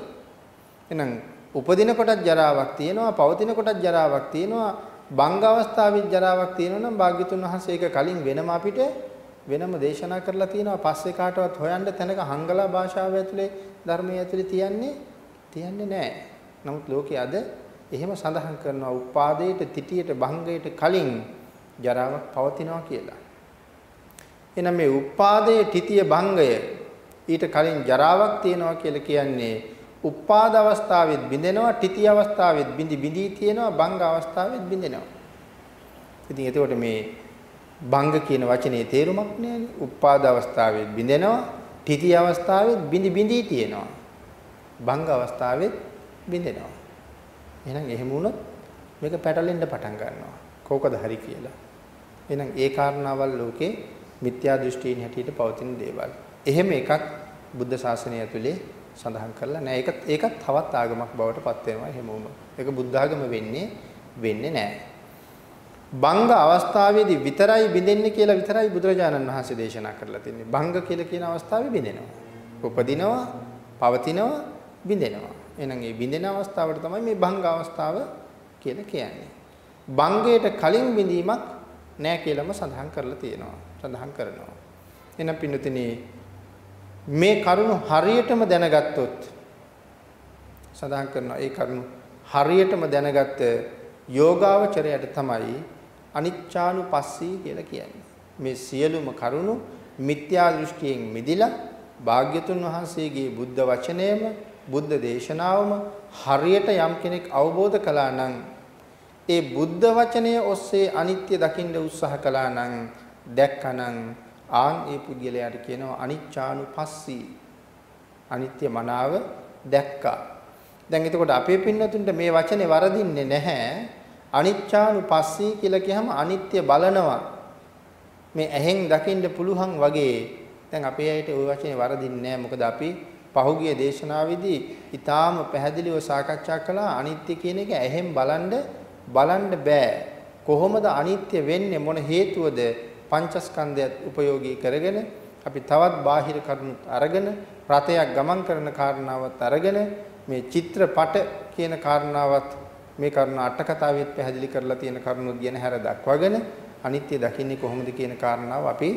Speaker 2: එහෙනම් උපදින කොටත් ජරාවක් තියෙනවා, පවතින කොටත් ජරාවක් තියෙනවා. බංග අවස්ථාවේ ජරාවක් තියෙනවා නම් භාග්‍යතුන් වහන්සේ ඒක කලින් වෙනම අපිට වෙනම දේශනා කරලා තියෙනවා. පස්සේ කාටවත් හොයන්න තැනක හංගලා භාෂාව ඇතුලේ ධර්මයේ ඇතුලේ තියන්නේ තියන්නේ නැහැ. නමුත් ලෝකයේ අද එහෙම සඳහන් කරනවා උපාදේට, තිටියට, භංගයට කලින් ජරාවක් පවතිනවා කියලා. එහෙනම් මේ උපාදේ, තිටිය, භංගය ඊට කලින් ජරාවක් තියෙනවා කියලා කියන්නේ උපාද අවස්ථාවෙත් බිඳෙනවා, තිටි අවස්ථාවෙත් බිඳි බිඳී තියෙනවා, භංග අවස්ථාවෙත් බිඳෙනවා. ඉතින් එතකොට මේ භංග කියන වචනේ තේරුමක් නෑනේ. උපාද අවස්ථාවෙත් බිඳෙනවා, තිටි අවස්ථාවෙත් බිඳි බිඳී තියෙනවා. භංග අවස්ථාවෙත් බිඳෙනවා. එහෙනම් එහෙම වුණොත් මේක පැටලෙන්න පටන් ගන්නවා. කෝකද හරි කියලා. එහෙනම් ඒ කාරණාවල් ලෝකේ මිත්‍යා දෘෂ්ටීන් හැටියට පවතින දේවල්. එහෙම එකක් බුද්ධ ශාසනය ඇතුලේ සඳහන් කරලා නැහැ. ඒක ඒකත් තවත් ආගමක් බවට පත් වෙනවා එහෙම වුණොත්. ඒක බුද්ධ ආගම වෙන්නේ වෙන්නේ නැහැ. බංග අවස්ථාවේදී විතරයි බිඳෙන්නේ කියලා විතරයි බුදුරජාණන් වහන්සේ දේශනා කරලා තින්නේ. බංග කියලා කියන අවස්ථාවේ බිඳෙනවා. උපදිනවා, පවතිනවා, බිඳෙනවා. එහෙනම් මේ බිඳෙන අවස්ථාවට තමයි මේ බංග අවස්ථාව කියලා කියන්නේ. බංගයට කලින් බිඳීමක් නැහැ කියලාම සඳහන් කරලා තියෙනවා. සඳහන් කරනවා. එහෙනම් පින්නතිනේ මේ කරුණු හරියටම දැනගත්තොත් සඳහන් කරනවා ඒ කරුණු හරියටම දැනගත්ත යෝගාවචරයට තමයි අනිච්චානුපස්සී කියලා කියන්නේ. මේ සියලුම කරුණු මිත්‍යා දෘෂ්ටියෙන් මිදිලා භාග්‍යතුන් වහන්සේගේ බුද්ධ වචනයම බුද්ධ දේශනාවම හරියට යම් කෙනෙක් අවබෝධ කළා නම් ඒ බුද්ධ වචනය ඔස්සේ අනිත්‍ය දකින්න උත්සාහ කළා නම් දැක්කනම් ආන් ඒ පුද්ගලයාට කියනවා අනිච්චානුපස්සී. අනිත්‍ය මනාව දැක්කා. දැන් එතකොට අපේ පින්නතුන්ට මේ වචනේ වරදින්නේ නැහැ. අනිච්චානුපස්සී කියලා කියහම අනිත්‍ය බලනවා. මේ ඇහෙන් දකින්න පුළුවන් වගේ දැන් අපේ අයට ওই වචනේ වරදින්නේ නැහැ. මොකද අපි පහුගිය දේශනාවේදී ඊටාම පැහැදිලිව සාකච්ඡා කළා අනිත්‍ය කියන එක ඇහෙන් බලන්න බලන්න බෑ. කොහොමද අනිත්‍ය වෙන්නේ මොන හේතුවද පංචස්කන්ධයත් උපයෝගී කරගෙන අපි තවත් බාහිර කරුණුත් අරගෙන රතයක් ගමන් කරන කාරණාවත් අරගෙන මේ චිත්‍රපට කියන කාරණාවත් මේ කරුණ අට කතාවෙත් පැහැදිලි කරලා තියෙන කරුණු ගැන හැර දක්වගෙන අනිත්‍ය දකින්නේ කොහොමද කියන කාරණාව අපි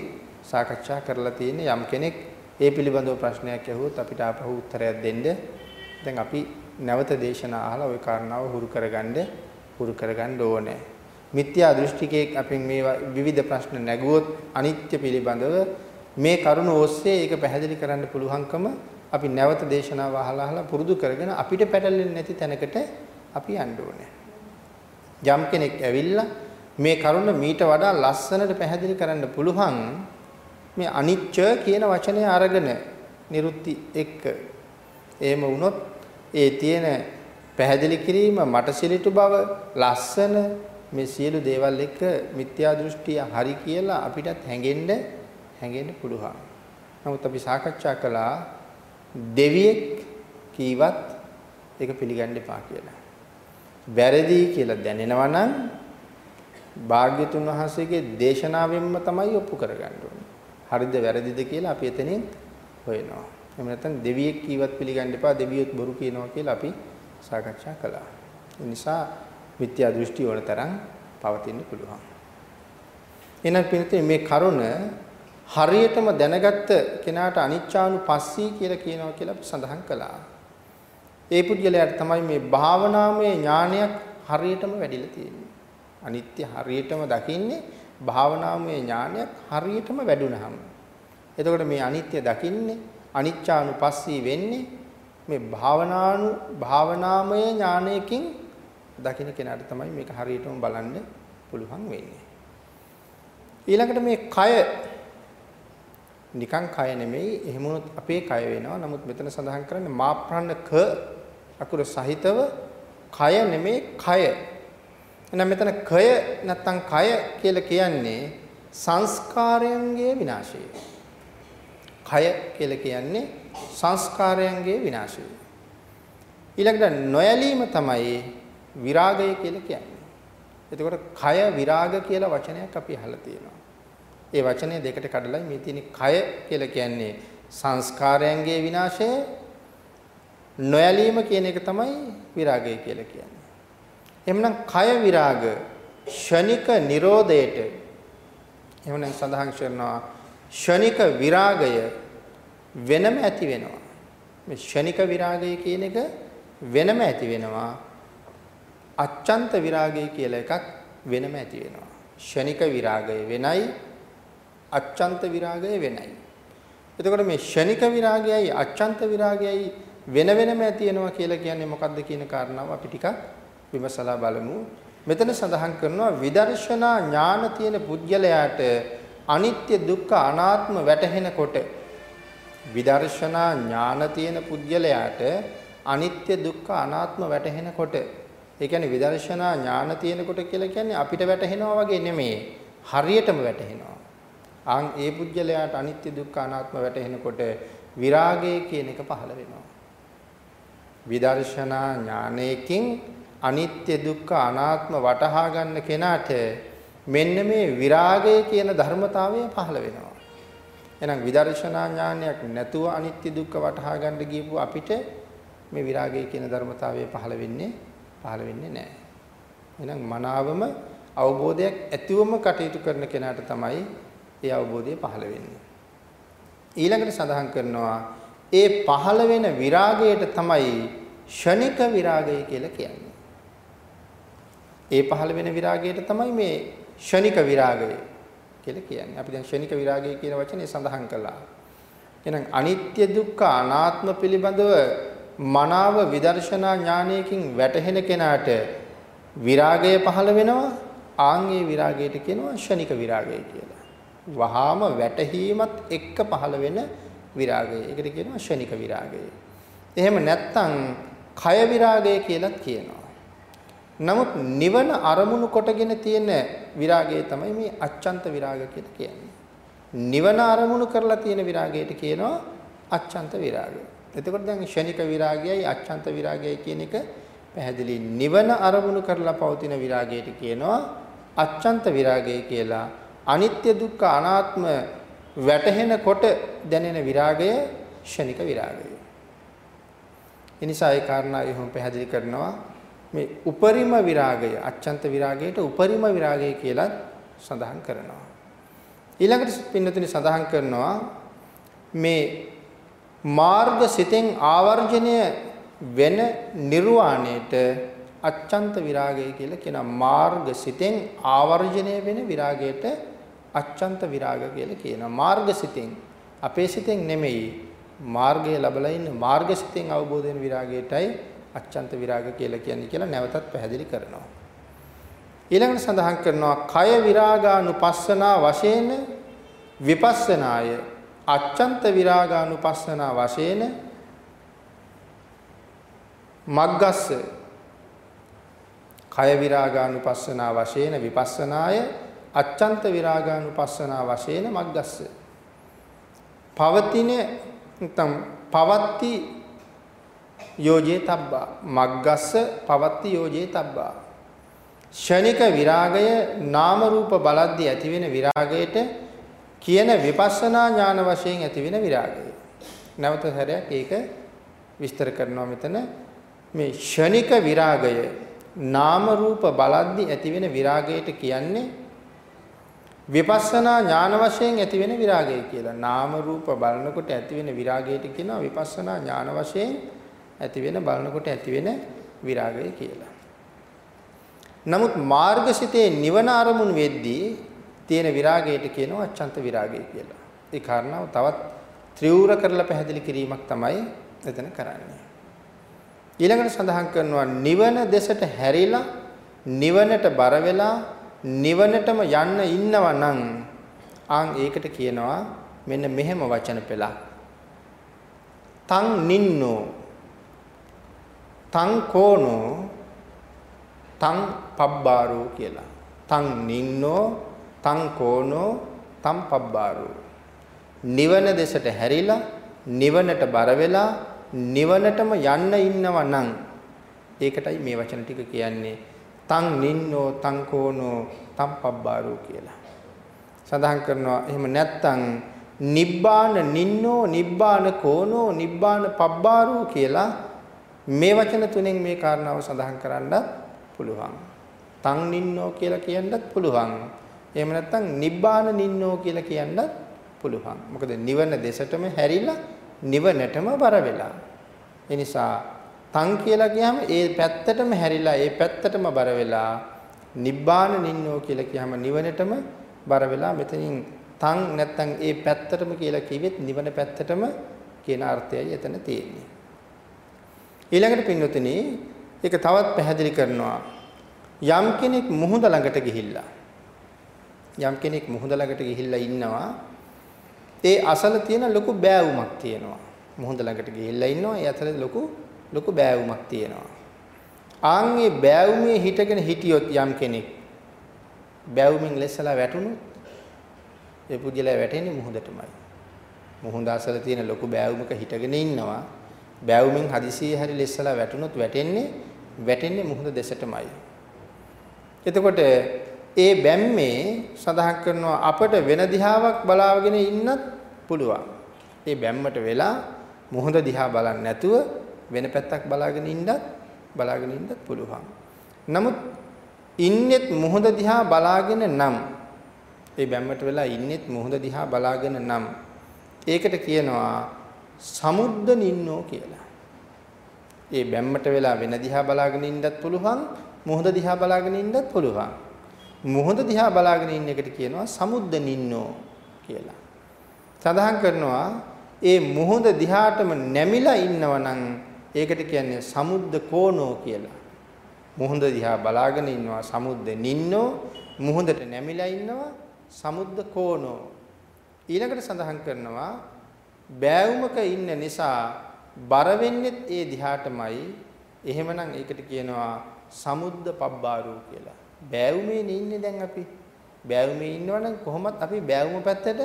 Speaker 2: සාකච්ඡා කරලා තියෙන්නේ යම් කෙනෙක් ඒ පිළිබඳව ප්‍රශ්නයක් ඇහුවොත් අපිට ආපහු උත්තරයක් දෙන්න. දැන් අපි නැවත දේශනා අහලා ওই කාරණාව හුරු කරගන්න හුරු කරගන්න ඕනේ. මිත්‍යා දෘෂ්ටිකයෙක් අපින් මේ විවිධ ප්‍රශ්න නැගුවොත් අනිත්‍ය පිළිබඳව මේ කරුණ ඔස්සේ ඒක පැහැදිලි කරන්න පුළුවන්කම අපි නැවත දේශනාව අහලා අහලා පුරුදු කරගෙන අපිට පැටලෙන්නේ නැති තැනකට අපි යන්න ඕනේ. යම් කෙනෙක් ඇවිල්ලා මේ කරුණ මීට වඩා ලස්සනට පැහැදිලි කරන්න පුළුවන් මේ අනිච්ච කියන වචනය අරගෙන නිරුත්ති එක්ක එහෙම වුණොත් ඒ තියෙන පැහැදිලි කිරීම මට සිලිටු බව ලස්සන මේ සියලු දේවල් එක්ක මිත්‍යා දෘෂ්ටිය හරි කියලා අපිටත් හැඟෙන්න හැඟෙන්න පුළුවන්. නමුත් අපි සාකච්ඡා කළා දෙවියෙක් කීවත් ඒක පිළිගන්න එපා කියලා. වැරදි කියලා දැනෙනවා නම් භාග්‍යතුන් වහන්සේගේ දේශනාවෙන්ම තමයි ඔප්පු කරගන්න ඕනේ. හරිද වැරදිද කියලා අපි එතනින් හොයනවා. එහෙම නැත්නම් දෙවියෙක් කීවත් පිළිගන්න එපා දෙවියොත් බොරු කියනවා කියලා අපි සාකච්ඡා කළා. ඒ නිසා මිත්‍යා දෘෂ්ටි වල තරම් පවතින්න පුළුවන්. එහෙනම් පිළිතුරේ මේ කරුණ හරියටම දැනගත්ත කෙනාට අනිච්චානුපස්සී කියලා කියනවා කියලා අපි සඳහන් කළා. ඒ පුද්ගලයාට තමයි මේ භාවනාමය ඥානයක් හරියටම වැඩිලා තියෙන්නේ. අනිත්‍ය හරියටම දකින්නේ භාවනාමය ඥානයක් හරියටම වැඩුණාම. එතකොට මේ අනිත්‍ය දකින්නේ අනිච්චානුපස්සී වෙන්නේ මේ භාවනානු භාවනාමය ඥානයකින් දකින්න කෙනාට තමයි මේක හරියටම බලන්න පුළුවන් වෙන්නේ. ඊළඟට මේ කය නිකං කය නෙමෙයි එහෙම වුණොත් අපේ කය වෙනවා. නමුත් මෙතන සඳහන් කරන්නේ මාප්‍රන්න ක අකුර සහිතව කය නෙමෙයි කය. එහෙනම් මෙතන කය නැත්තම් කය කියලා කියන්නේ සංස්කාරයන්ගේ විනාශය. කය කියලා කියන්නේ සංස්කාරයන්ගේ විනාශය. ඊළඟට නොයලීම තමයි විරාගය කියලා කියන්නේ. එතකොට කය විරාග කියලා වචනයක් අපි අහලා තියෙනවා. ඒ වචනේ දෙකට කඩලා මේ තියෙන කය කියලා කියන්නේ සංස්කාරයන්ගේ විනාශය නොයලීම කියන එක තමයි විරාගය කියලා කියන්නේ. එhmenan කය විරාග ෂණික නිරෝධයට එhmenan සඳහන් කරනවා ෂණික විරාගය වෙනම ඇති වෙනවා. මේ ෂණික විරාගය කියන එක වෙනම ඇති වෙනවා. අච්ඡන්ත විරාගය කියලා එකක් වෙනම ඇති වෙනවා. ෂණික විරාගය වෙනයි අච්ඡන්ත විරාගය වෙනයි. එතකොට මේ ෂණික විරාගයයි අච්ඡන්ත විරාගයයි වෙන වෙනම ඇති වෙනවා කියලා කියන්නේ මොකක්ද කියන කාරණාව අපි ටිකක් විමසලා බලමු. මෙතන සඳහන් කරනවා විදර්ශනා ඥාන තියෙන පුද්ගලයාට අනිත්‍ය දුක්ඛ අනාත්ම වැටහෙනකොට විදර්ශනා ඥාන තියෙන පුද්ගලයාට අනිත්‍ය දුක්ඛ අනාත්ම වැටහෙනකොට ඒ කියන්නේ විදර්ශනා ඥාන තියෙනකොට කියලා කියන්නේ අපිට වැටහෙනවා වගේ නෙමෙයි හරියටම වැටහෙනවා. ආන් ඒ පුජ්‍යලයාට අනිත්‍ය දුක්ඛ අනාත්ම වැටහෙනකොට විරාගය කියන එක පහළ වෙනවා. විදර්ශනා ඥානයකින් අනිත්‍ය දුක්ඛ අනාත්ම වටහා ගන්න කෙනාට මෙන්න මේ විරාගය කියන ධර්මතාවය පහළ වෙනවා. එහෙනම් විදර්ශනා ඥානයක් නැතුව අනිත්‍ය දුක්ඛ වටහා ගන්න ගියපු අපිට මේ විරාගය කියන ධර්මතාවය පහළ වෙන්නේ පහළ වෙන්නේ නැහැ. එහෙනම් මනාවම අවබෝධයක් ඇතිවම කටයුතු කරන කෙනාට තමයි ඒ අවබෝධය පහළ වෙන්නේ. ඊළඟට සඳහන් කරනවා ඒ පහළ වෙන විරාගයට තමයි ෂණික විරාගය කියලා කියන්නේ. ඒ පහළ වෙන විරාගයට තමයි මේ ෂණික විරාගය කියලා කියන්නේ. අපි දැන් ෂණික විරාගය කියන වචනේ සඳහන් කළා. එහෙනම් අනිත්‍ය දුක්ඛ අනාත්ම පිළිබඳව මනාව විදර්ශනා ඥානයකින් වැටහෙන කෙනාට විරාගය පහළ වෙනවා. ආන්ගේ විරාගයට කියනවා ෂණික විරාගය කියලා. වහාම වැටහීමත් එක්ක පහළ වෙන විරාගය. ඒකට කියනවා ෂණික විරාගය. එහෙම නැත්නම් කය විරාගය කියලත් කියනවා. නමුත් නිවන අරමුණු කොටගෙන තියෙන විරාගය තමයි මේ අච්ඡන්ත විරාග කියලා කියන්නේ. නිවන අරමුණු කරලා තියෙන විරාගයට කියනවා අච්ඡන්ත විරාගය. එතකොට දැන් ෂණික විරාගයයි අච්ඡන්ත විරාගයයි කියන එක පැහැදිලි නිවන අරමුණු කරලා පවතින විරාගයට කියනවා අච්ඡන්ත විරාගය කියලා. අනිත්‍ය දුක්ඛ අනාත්ම වැටහෙනකොට දැනෙන විරාගය ෂණික විරාගය. එනිසා ඒ කාරණා එහෙම පැහැදිලි කරනවා මේ උපරිම විරාගය අච්ඡන්ත විරාගයට උපරිම විරාගය කියලා සඳහන් කරනවා. ඊළඟට පින්නතුනි සඳහන් කරනවා මේ මාර්ග සිතෙන් ආවර්ජණය වෙන නිර්වාණයට අච්ඡන්ත විරාගය කියලා කියන මාර්ග සිතෙන් ආවර්ජණය වෙන විරාගයට අච්ඡන්ත විරාග කියලා කියනවා. මාර්ග සිතෙන් අපේ සිතෙන් නෙමෙයි මාර්ගය ලැබලා ඉන්න මාර්ග සිතෙන් අවබෝධ වෙන විරාගයටයි අච්ඡන්ත විරාග කියලා කියන්නේ කියලා නැවතත් පැහැදිලි කරනවා. ඊළඟට සඳහන් කරනවා කය විරාගානුපස්සනා වශයෙන් විපස්සනාය අච්ඡන්ත විරාගානුපස්සනා වශයෙන් මග්ගස්ස කය විරාගානුපස්සනා වශයෙන් විපස්සනාය අච්ඡන්ත විරාගානුපස්සනා වශයෙන් මග්ගස්ස. පවතින නැත්නම් පවත්ති යෝජේ තබ්බා. මග්ගස්ස පවත්ති යෝජේ තබ්බා. ෂණික විරාගය නාම රූප බලද්දී ඇතිවෙන විරාගයට කියන විපස්සනා ඥාන වශයෙන් ඇතිවෙන විරාගය. නැවත සැරයක් ඒක විස්තර කරනවා මෙතන මේ ෂණික විරාගය නාම රූප බලද්දී ඇතිවෙන විරාගයට කියන්නේ විපස්සනා ඥාන වශයෙන් ඇතිවෙන විරාගය කියලා. නාම රූප බලනකොට ඇතිවෙන විරාගයට කියනවා විපස්සනා ඥාන වශයෙන් ඇතිවෙන බලනකොට ඇතිවෙන විරාගය කියලා. නමුත් මාර්ගසිතේ නිවන අරමුණු වෙද්දී තියෙන විරාගයට කියනවා අච්ඡන්ත විරාගය කියලා. ඒ කාරණාව තවත් ත්‍රිවුර කරලා පැහැදිලි කිරීමක් තමයි එතන කරන්නේ. ඊළඟට සඳහන් කරනවා නිවන දෙසට හැරිලා නිවනට බර වෙලා නිවනටම යන්න ඉන්නවා නම් ආන් ඒකට කියනවා මෙන්න මෙහෙම වචන පෙළක්. තං නින්නෝ තං කෝනෝ තං පබ්බාරෝ කියලා. තං නින්නෝ තං කෝනෝ තං පබ්බාරෝ. නිවන දෙසට හැරිලා නිවනට බර වෙලා නිවනටම යන්න ඉන්නව නම් ඒකටයි මේ වචන ටික කියන්නේ තං නින්නෝ තං කෝනෝ තං පබ්බාරෝ කියලා. සඳහන් කරනවා එහෙම නැත්තම් නිබ්බාන නින්නෝ නිබ්බාන කෝනෝ නිබ්බාන පබ්බාරෝ කියලා මේ වචන තුනෙන් මේ කාරණාව සඳහන් කරන්නත් පුළුවන්. තං නින්නෝ කියලා කියන්නත් පුළුවන්. එහෙම නැත්නම් නිබ්බාන නින්නෝ කියලා කියන්නත් පුළුවන්. මොකද නිවන දෙසටම හැරිලා නිවනටම බර වෙලා. ඒ නිසා තං කියලා කියහම ඒ පැත්තටම හැරිලා ඒ පැත්තටම බර වෙලා නිබ්බාන නින්නෝ කියලා කියහම නිවනටම බර වෙලා මෙතනින් තං නැත්නම් ඒ පැත්තටම කියලා කිව්වෙත් නිවන පැත්තටම කියන අර්ථයයි එතන තියෙන්නේ. ඊළඟට පින්වතුනි ඒක තවත් පැහැදිලි කරනවා යම් කෙනෙක් මුහුද ළඟට ගිහිල්ලා යම් කෙනෙක් මුහුද ළඟට ගිහිල්ලා ඉන්නවා. ඒ අසල තියෙන ලොකු බෑවුමක් තියෙනවා. මුහුද ළඟට ගිහිල්ලා ඉන්නවා. ඒ අතර ලොකු ලොකු බෑවුමක් තියෙනවා. ආන්ගේ බෑවුමේ හිටගෙන හිටියොත් යම් කෙනෙක් බෑවුමින් ලෙස්සලා වැටුණොත් ඒ පුජ්‍යලා වැටෙන්නේ මුහුදටමයි. මුහුද අසල තියෙන ලොකු බෑවුමක හිටගෙන ඉන්නවා. බෑවුමින් හදිසියෙ හරි ලෙස්සලා වැටුනොත් වැටෙන්නේ වැටෙන්නේ මුහුද දෙසටමයි. එතකොට ඒ බැම්මේ සඳහන් කරනවා අපට වෙන දිහාවක් බලාගෙන ඉන්නත් පුළුවන්. ඒ බැම්මට වෙලා මුහුද දිහා බලන්නේ නැතුව වෙන පැත්තක් බලාගෙන ඉන්නත් බලාගෙන ඉන්නත් පුළුවන්. නමුත් ඉන්නෙත් මුහුද දිහා බලාගෙන නම් ඒ බැම්මට වෙලා ඉන්නෙත් මුහුද දිහා බලාගෙන නම් ඒකට කියනවා සමුද්ද නින්නෝ කියලා. ඒ බැම්මට වෙලා වෙන දිහා බලාගෙන ඉන්නත් පුළුවන්, මුහුද දිහා බලාගෙන ඉන්නත් පුළුවන්. මුහුද දිහා බලාගෙන ඉන්න එකට කියනවා සමුද්ද නින්නෝ කියලා. සඳහන් කරනවා ඒ මුහුද දිහාටම නැමිලා ඉන්නවා නම් ඒකට කියන්නේ සමුද්ද කෝණෝ කියලා. මුහුද දිහා බලාගෙන ඉන්නවා සමුද්ද නින්නෝ මුහුදට නැමිලා ඉන්නවා සමුද්ද කෝණෝ ඊළඟට සඳහන් කරනවා බෑවුමක ඉන්න නිසා බර වෙන්නේත් ඒ දිහාටමයි. එහෙමනම් ඒකට කියනවා සමුද්ද පබ්බාරෝ කියලා. බෑවුමේ ඉන්නේ දැන් අපි. බෑවුමේ ඉන්නවනම් කොහොමත් අපි බෑවුම පැත්තට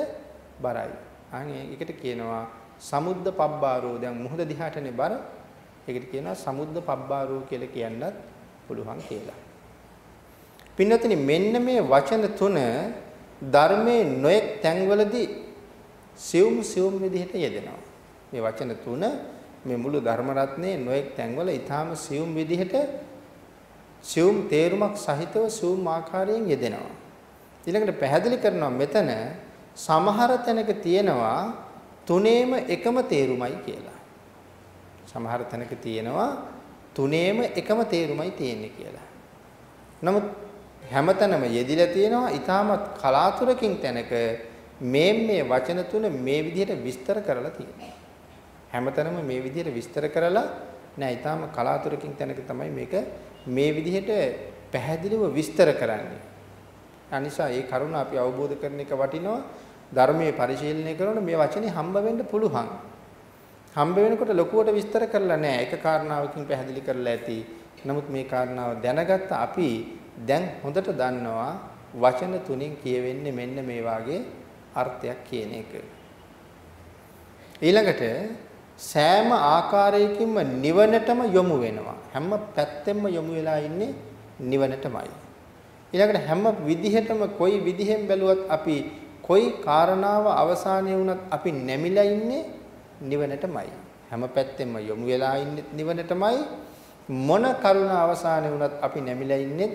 Speaker 2: බරයි. අන් ඒකට කියනවා සමුද්ද පබ්බාරෝ දැන් මුහුද දිහාටනේ බර. ඒකට කියනවා සමුද්ද පබ්බාරෝ කියලා කියන්නත් පුළුවන් කියලා. පින්නතනි මෙන්න මේ වචන තුන ධර්මයේ නොඑක් තැන්වලදී සියුම් සියුම් විදිහට යෙදෙනවා. මේ වචන තුන මේ මුළු ධර්ම රත්නයේ නොඑක් තැන්වල ඊටාම සියුම් විදිහට සියුම් තේරුමක් සහිතව සියුම් ආකාරයෙන් යෙදෙනවා. ඊළඟට පැහැදිලි කරනවා මෙතන සමහර තැනක තියෙනවා තුනේම එකම තේරුමයි කියලා. සමහර තැනක තියෙනවා තුනේම එකම තේරුමයි තියෙන්නේ කියලා. නමුත් හැමතැනම යෙදිලා තියෙනවා ඊටමත් කලාතුරකින් තැනක මේ මේ වචන තුන මේ විදිහට විස්තර කරලා තියෙනවා. හැමතැනම මේ විදිහට විස්තර කරලා නෑ ඊටම කලාතුරකින් තැනක තමයි මේක මේ විදිහට පැහැදිලිව විස්තර කරන්නේ. අනිසා ඒ කරුණ අපි අවබෝධ කරන එක වටිනවා. ධර්මයේ පරිශීලනය කරනකොට මේ වචනේ හම්බ වෙන්න පුළුවන්. හම්බ වෙනකොට ලොකුවට විස්තර කරලා නැහැ. ඒක කාරණාවකින් පැහැදිලි කරලා ඇති. නමුත් මේ කාරණාව දැනගත්ත අපි දැන් හොඳට දන්නවා වචන තුنين කියවෙන්නේ මෙන්න මේ වාගේ අර්ථයක් කියන එක. ඊළඟට සෑම ආකාරයකින්ම නිවනටම යොමු වෙනවා. හැම පැත්තෙම යොමු වෙලා ඉන්නේ නිවනටමයි. ඊළඟට හැම විදිහටම කොයි විදිහෙන් බැලුවත් අපි කොයි කාරණාව අවසානයේ වුණත් අපි නැමිලා ඉන්නේ නිවනටමයි. හැම පැත්තෙම යොමු වෙලා ඉන්නේ නිවනටමයි. මොන කරුණ අවසානයේ වුණත් අපි නැමිලා ඉන්නේ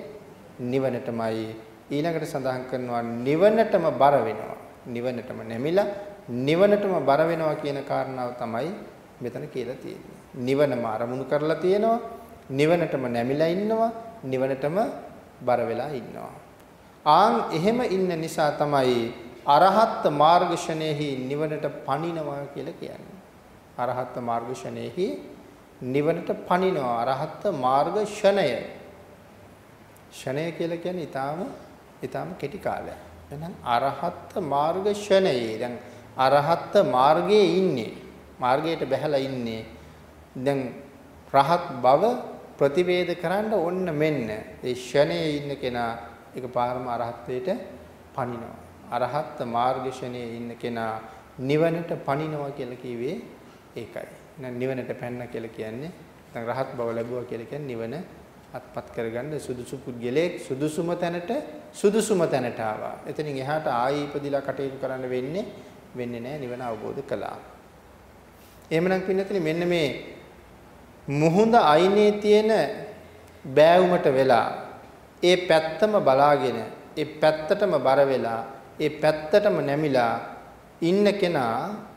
Speaker 2: නිවනටමයි. ඊළඟට සඳහන් කරනවා නිවනටම බර වෙනවා. නිවනටම නැමිලා නිවනටම බර වෙනවා කියන කාරණාව තමයි මෙතන කියලා තියෙන්නේ. නිවනම අරමුණු කරලා තියෙනවා. නිවනටම නැමිලා ඉන්නවා. නිවනටම බර වෙලා ඉන්නවා. ආන් එහෙම ඉන්න නිසා තමයි අරහත් මාර්ගෂණයෙහි නිවනට පණිනවා කියලා කියන්නේ. අරහත් මාර්ගෂණයෙහි නිවනට පණිනවා. අරහත් මාර්ගෂණය. ෂණය කියලා කියන්නේ ඊටාම ඊටාම කෙටි කාලයක්. එහෙනම් අරහත් මාර්ගෂණයේ දැන් අරහත් මාර්ගයේ ඉන්නේ. මාර්ගයට බැහැලා ඉන්නේ. දැන් රහත් බව ප්‍රතිවේද කරන්න ඕන්න මෙන්න. ඒ ෂණයේ ඉන්න කෙනා එකපාරම අරහත්ත්වයට පණිනවා. අරහත් මාර්ගෂණයේ ඉන්න කෙනා නිවනට පණිනවා කියලා කිව්වේ ඒකයි. එහෙනම් නිවනට පැන්න කියලා කියන්නේ නැත්නම් රහත් බව ලැබුවා කියලා කියන්නේ නිවන අත්පත් කරගන්න සුදුසු පුද්ගලයෙක් සුදුසුම තැනට සුදුසුම තැනට ආවා. එතනින් එහාට ආයි ඉපදිලා කටයුතු කරන්න වෙන්නේ වෙන්නේ නැහැ නිවන අවබෝධ කළා. එහෙමනම් පින්නතලි මෙන්න මේ මුහුඳ අයිනේ තියෙන බෑවුමට වෙලා ඒ පැත්තම බලාගෙන ඒ පැත්තටම බර වෙලා ඒ පැත්තටම නැමිලා ඉන්න කෙනා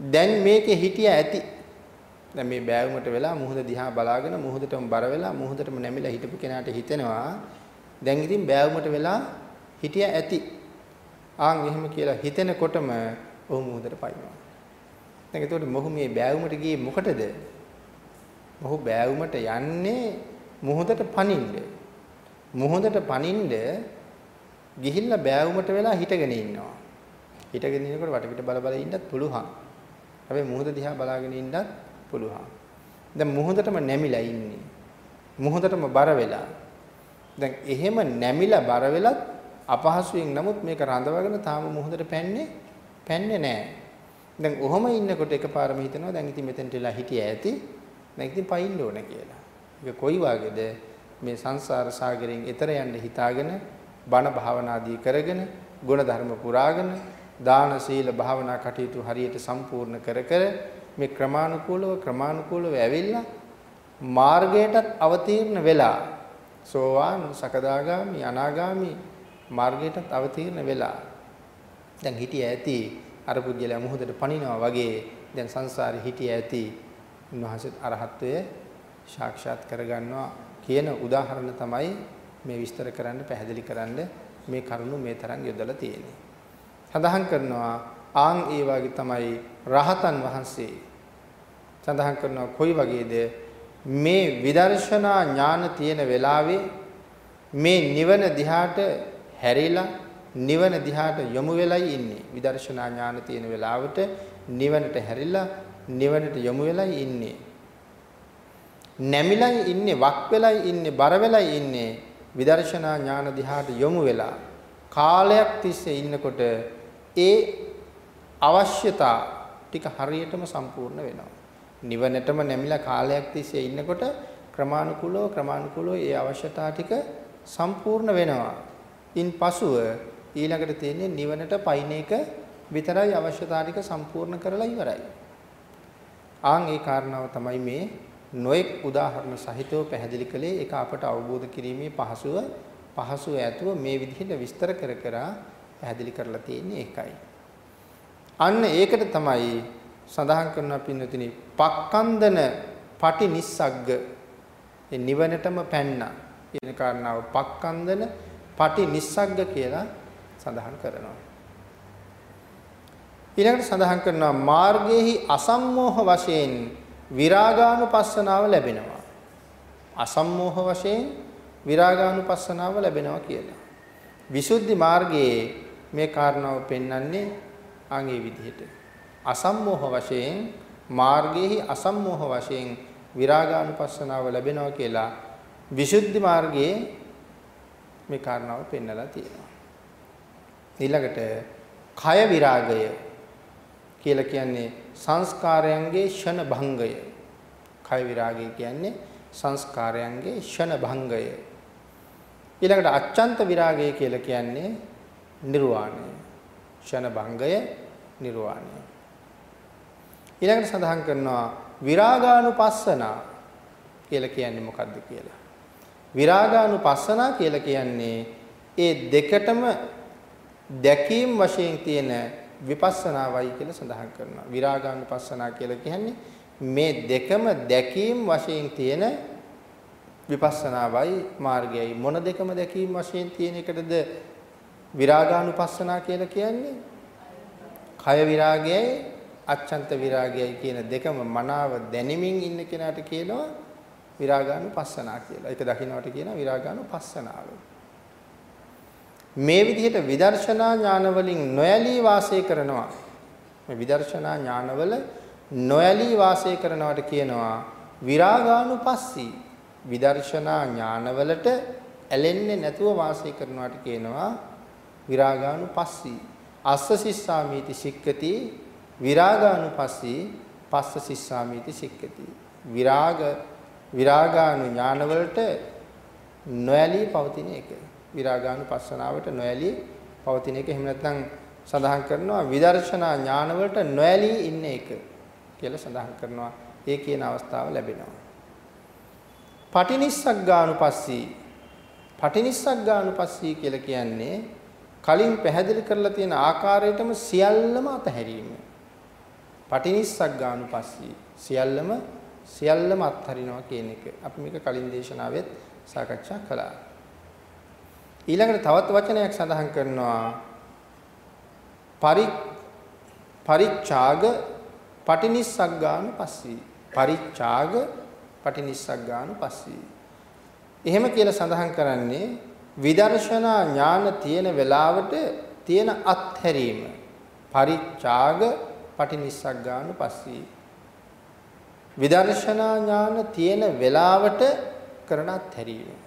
Speaker 2: දැන් මේකේ හිටිය ඇති. දැන් මේ බෑවුමට වෙලා මුහුද දිහා බලාගෙන මුහුදටම බර වෙලා මුහුදටම නැමිලා හිටපු කෙනාට හිතෙනවා දැන් ඉතින් බෑවුමට වෙලා හිටිය ඇති. ආන් එහෙම කියලා හිතෙනකොටම ඔහු මුහුදට පයින්නවා. දැන් එතකොට මොහු මේ බෑවුමට ගියේ මොකටද මොහු බෑවුමට යන්නේ මුහුදට පනින්න මුහුදට පනින්න ගිහිල්ලා බෑවුමට වෙලා හිටගෙන ඉන්නවා හිටගෙන ඉන්නකොට වටපිට බල බල ඉන්නත් පුළුවන් හැබැයි මුහුද දිහා බලාගෙන ඉන්නත් පුළුවන්. දැන් මුහුදටම නැමිලා ඉන්නේ. මුහුදටම බර වෙලා. දැන් එහෙම නැමිලා බර වෙලත් අපහසුයෙන් නමුත් මේක රඳවගෙන තාම මුහුදට පැන්නේ පැන්නේ නැහැ. දැන් ඔහොම ඉන්නකොට එකපාරම හිතනවා දැන් ඉතින් මෙතෙන්ට වෙලා හිටිය ඇති. දැන් ඉතින් පයින්න ඕන කියලා. ඒක කොයි වගේද මේ සංසාර සාගරයෙන් එතර යන්න හිතාගෙන බණ භාවනාදී කරගෙන ගුණ ධර්ම පුරාගෙන දාන සීල භාවනා කටයුතු හරියට සම්පූර්ණ කර කර මේ ක්‍රමානුකූලව ක්‍රමානුකූලව ඇවිල්ලා මාර්ගයටත් අවතීර්ණ වෙලා සෝවාන් සකදාගාමි අනාගාමි මාර්ගයටත් අවතීර්ණ වෙලා දැන් හිටිය ඇති අර පුද්ගලයා මුහුදට පනිනවා වගේ දැන් සංසාරේ හිටිය ඇති උන්වහන්සේ අරහත්වය සාක්ෂාත් කරගන්නවා කියන උදාහරණ තමයි මේ විස්තර කරන්න පැහැදිලි කරන්න මේ කරුණු මේ තරම් යොදලා තියෙන්නේ. සඳහන් කරනවා ආන් ඒ වගේ තමයි රහතන් වහන්සේ සඳහන් කරනවා කොයි වගේද මේ විදර්ශනා ඥාන තියෙන වෙලාවේ මේ නිවන දිහාට හැරිලා නිවන දිහාට යොමු වෙලයි ඉන්නේ විදර්ශනා ඥාන තියෙන වෙලාවට නිවනට හැරිලා නිවනට යොමු වෙලයි ඉන්නේ නැමිලයි ඉන්නේ වක් වෙලයි ඉන්නේ බර වෙලයි ඉන්නේ විදර්ශනා ඥාන දිහාට යොමු වෙලා කාලයක් තිස්සේ ඉන්නකොට ඒ අවශ්‍යතා ටික හරියටම සම්පූර්ණ වෙනවා. නිවනටම නැමිලා කාලයක් තිස්සේ ඉන්නකොට ක්‍රමානුකූලව ක්‍රමානුකූලව ඒ අවශ්‍යතා ටික සම්පූර්ණ වෙනවා. ඉන් පසුව ඊළඟට තියෙන්නේ නිවනට පයින් එක විතරයි අවශ්‍යතා ටික සම්පූර්ණ කරලා ඉවරයි. ආන් ඒ කාරණාව තමයි මේ නොඑක් උදාහරණ සහිතව පැහැදිලි කළේ ඒක අපට අවබෝධ කිරීමේ පහසුව පහසුව ඇතුව මේ විදිහට විස්තර කර කර පැහැදිලි කරලා තියෙන්නේ ඒකයි. අන්න ඒකට තමයි සඳහන් කරනවා පින්නතිනි පක්කන්දන පටි නිස්සග්ග ඒ නිවනටම පැන්නා කියන කාරණාව පක්කන්දන පටි නිස්සග්ග කියලා සඳහන් කරනවා. ඊළඟට සඳහන් කරනවා මාර්ගයේහි අසම්මෝහ වශයෙන් විරාගානුපස්සනාව ලැබෙනවා. අසම්මෝහ වශයෙන් විරාගානුපස්සනාව ලැබෙනවා කියලා. විසුද්ධි මාර්ගයේ මේ කාරණාව පෙන්වන්නේ ආගේ විදිහට. අසම්මෝහ වශයෙන් මාර්ගයේහි අසම්මෝහ වශයෙන් විරාගානුපස්සනාව ලැබෙනවා කියලා විසුද්ධි මාර්ගයේ මේ කාරණාව පෙන්නලා තියෙනවා. ඊළඟට කය විරාගය කියලා කියන්නේ සංස්කාරයන්ගේ ෂණ භංගය. කය විරාගය කියන්නේ සංස්කාරයන්ගේ ෂණ භංගය. ඊළඟට අච්ඡන්ත විරාගය කියලා කියන්නේ නිර්වාණය. ෂණ භංගය නිර්වාණය. ඊළඟට සඳහන් කරනවා විරාගානුපස්සනා කියලා කියන්නේ මොකද්ද කියලා. විරාගානුපස්සනා කියලා කියන්නේ ඒ දෙකටම දැකීම් වශයෙන් තියෙන විපස්සනාවයි කියලා සඳහන් කරනවා. විරාගානුපස්සනා කියලා කියන්නේ මේ දෙකම දැකීම් වශයෙන් තියෙන විපස්සනාවයි මාර්ගයයි මොන දෙකම දැකීම් වශයෙන් තියෙන එකටද විරාගානුපස්සනා කියලා කියන්නේ? කය විරාගයයි අච්ඡන්ත විරාගයයි කියන දෙකම මනාව දැනෙමින් ඉන්න කෙනාට කියනවා විරාගානුපස්සනා කියලා. ඒක දකින්නට කියනවා විරාගානුපස්සනාව. මේ විදිහට විදර්ශනා ඥාන වලින් නොයලී වාසය කරනවා. මේ විදර්ශනා ඥානවල නොයලී වාසය කරනවට කියනවා විරාගානුපස්සී. විදර්ශනා ඥානවලට ඇලෙන්නේ නැතුව වාසය කරනවට කියනවා විරාගානුපස්සී. අස්ස සිස්සාමීති සික්කති විරාගානුපස්සී පස්ස සිස්සාමීති සික්කති. විරාග විරාගානු ඥානවලට නොඇලී පවතින එක. විරාගානුපස්සනාවට නොඇලී පවතින එක. එහෙම නැත්නම් සඳහන් කරනවා විදර්ශනා ඥානවලට නොඇලී ඉන්න එක කියලා සඳහන් කරනවා. ඒ කියන අවස්ථාව ලැබෙනවා. පටිනිස්සග්ගානුපස්සී පටිනිස්සග්ගානුපස්සී කියලා කියන්නේ කලින් පැහැදිලි කරලා තියෙන ආකාරයටම සියල්ලම අතහැරීම. පටිනිස්සග්ගානුපස්සී සියල්ලම සියල්ලම අත්හරිනවා කියන එක. අපි මේක කලින් දේශනාවෙත් සාකච්ඡා කළා. ඊළඟට තවත් වචනයක් සඳහන් කරනවා පරි පරිච්ඡාග පටිනිස්සග්ගානුපස්සී. පරිච්ඡාග පටිනිස්සග්ගානුපස්සී. එහෙම කියලා සඳහන් කරන්නේ විදර්ශනා ඥාන තියෙන වෙලාවට තියෙන අත්හැරීම. පරිච්ඡාග පටිනිස්සග්ගානුපස්සී. විදර්ශනා ඥාන තියෙන වෙලාවට කරන අත්හැරීම.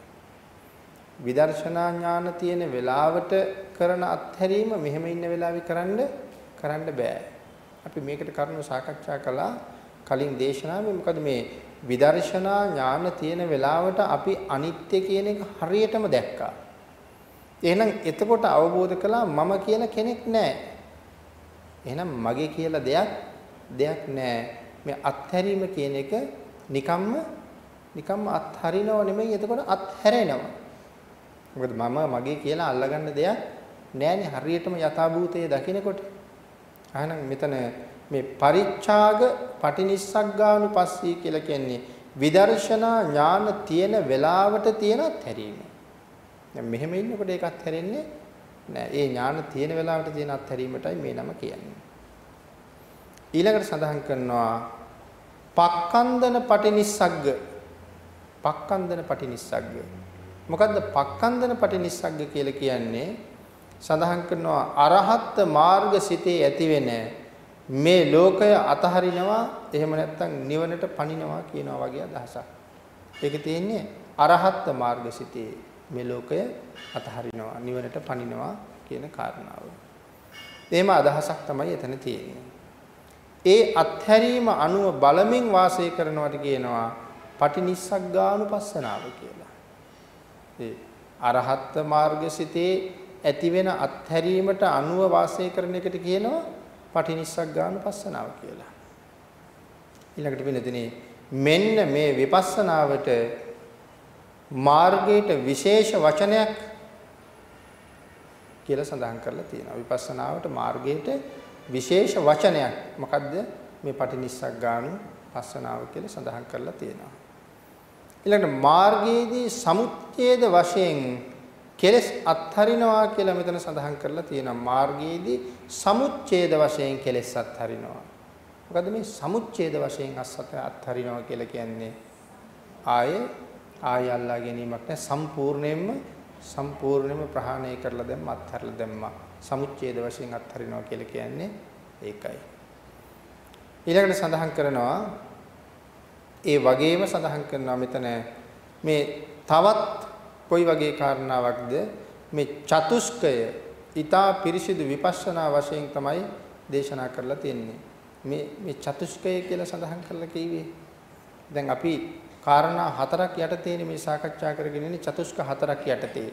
Speaker 2: විදර්ශනා ඥාන තියෙන වෙලාවට කරන අත්හැරීම මෙහෙම ඉන්න වෙලාවෙ කරන්න කරන්න බෑ. අපි මේකට කරුණු සාකච්ඡා කළා කලින් දේශනාවේ මොකද මේ විදර්ශනා ඥාන තියෙන වෙලාවට අපි අනිත්‍ය කියන එක හරියටම දැක්කා. එහෙනම් එතකොට අවබෝධ කළා මම කියලා කෙනෙක් නැහැ. එහෙනම් මගේ කියලා දෙයක් දෙයක් නැහැ. මේ අත්හැරීම කියන එක නිකම්ම නිකම්ම අත්හරිනව නෙමෙයි එතකොට අත්හැරෙනවා. මොකද මම මගේ කියලා අල්ලගන්න දෙයක් නෑනේ හරියටම යථාභූතයේ දකිනකොට. ahනම් මෙතන මේ පරිච්ඡාග පටිනිස්සග්ගානුපස්සී කියලා කියන්නේ විදර්ශනා ඥාන තියෙන වෙලාවට තියෙන අත්හැරීම. දැන් මෙහෙම ඉන්නකොට ඒක අත්හැරෙන්නේ නෑ. ඒ ඥාන තියෙන වෙලාවට තියෙන අත්හැරීමටයි මේ නම කියන්නේ. ඊළඟට සඳහන් කරනවා පක්කන්දන පටිනිස්සග්ග පක්කන්දන පටිනිස්සග්ග මොකද්ද පක්කන්දන පටිනිස්සග්ග කියලා කියන්නේ සඳහන් කරනවා අරහත් මාර්ග සිතේ ඇතිවෙන මේ ලෝකය අතහරිනවා එහෙම නැත්නම් නිවනට පණිනවා කියනවා වගේ අදහසක්. ඒක තියෙන්නේ අරහත් මාර්ග සිතේ මේ ලෝකය අතහරිනවා නිවනට පණිනවා කියන කාරණාව. එහෙම අදහසක් තමයි එතන තියෙන්නේ. ඒ අත්හැරීම අනුව බලමින් වාසය කරනවට කියනවා පටිනිස්සග්ගානුපස්සනාව කියලා. ඒ අරහත් මාර්ගසිතේ ඇති වෙන අත්හැරීමට අනුව වාසය කරන එකට කියනවා පටිනිස්සග්ගානුපස්සනාව කියලා. ඊළඟට වෙනදිනේ මෙන්න මේ විපස්සනාවට මාර්ගයට විශේෂ වචනයක් කියලා සඳහන් කරලා තියෙනවා. විපස්සනාවට මාර්ගයට විශේෂ වචනයක් මොකද්ද? මේ පටිනිස්සග්ගානු පස්සනාව කියලා සඳහන් කරලා තියෙනවා. ඊළඟට මාර්ගයේදී සමුච්ඡේද වශයෙන් කෙලස් අත්හරිනවා කියලා මෙතන සඳහන් කරලා තියෙනවා. මාර්ගයේදී සමුච්ඡේද වශයෙන් කෙලස් අත්හරිනවා. මොකද මේ සමුච්ඡේද වශයෙන් අස්සත අත්හරිනවා කියලා කියන්නේ ආයේ ආය අල්ලා ගැනීමක් නෑ සම්පූර්ණයෙන්ම සම්පූර්ණයෙන්ම ප්‍රහාණය කරලා දැම්ම අත්හැරලා දැම්මා. සමුච්ඡේද වශයෙන් අත්හරිනවා කියලා කියන්නේ ඒකයි. ඊළඟට සඳහන් කරනවා ඒ වගේම සඳහන් කරනවා මෙතන මේ තවත් කොයි වගේ කාරණාවක්ද මේ චතුස්කය ඊතා පිරිසිදු විපස්සනා වශයෙන් තමයි දේශනා කරලා තියෙන්නේ. මේ මේ චතුස්කය කියලා සඳහන් කරලා කිව්වේ. දැන් අපි කාරණා හතරක් යටතේ මේ සාකච්ඡා කරගෙන ඉන්නේ චතුස්ක හතරක් යටතේ.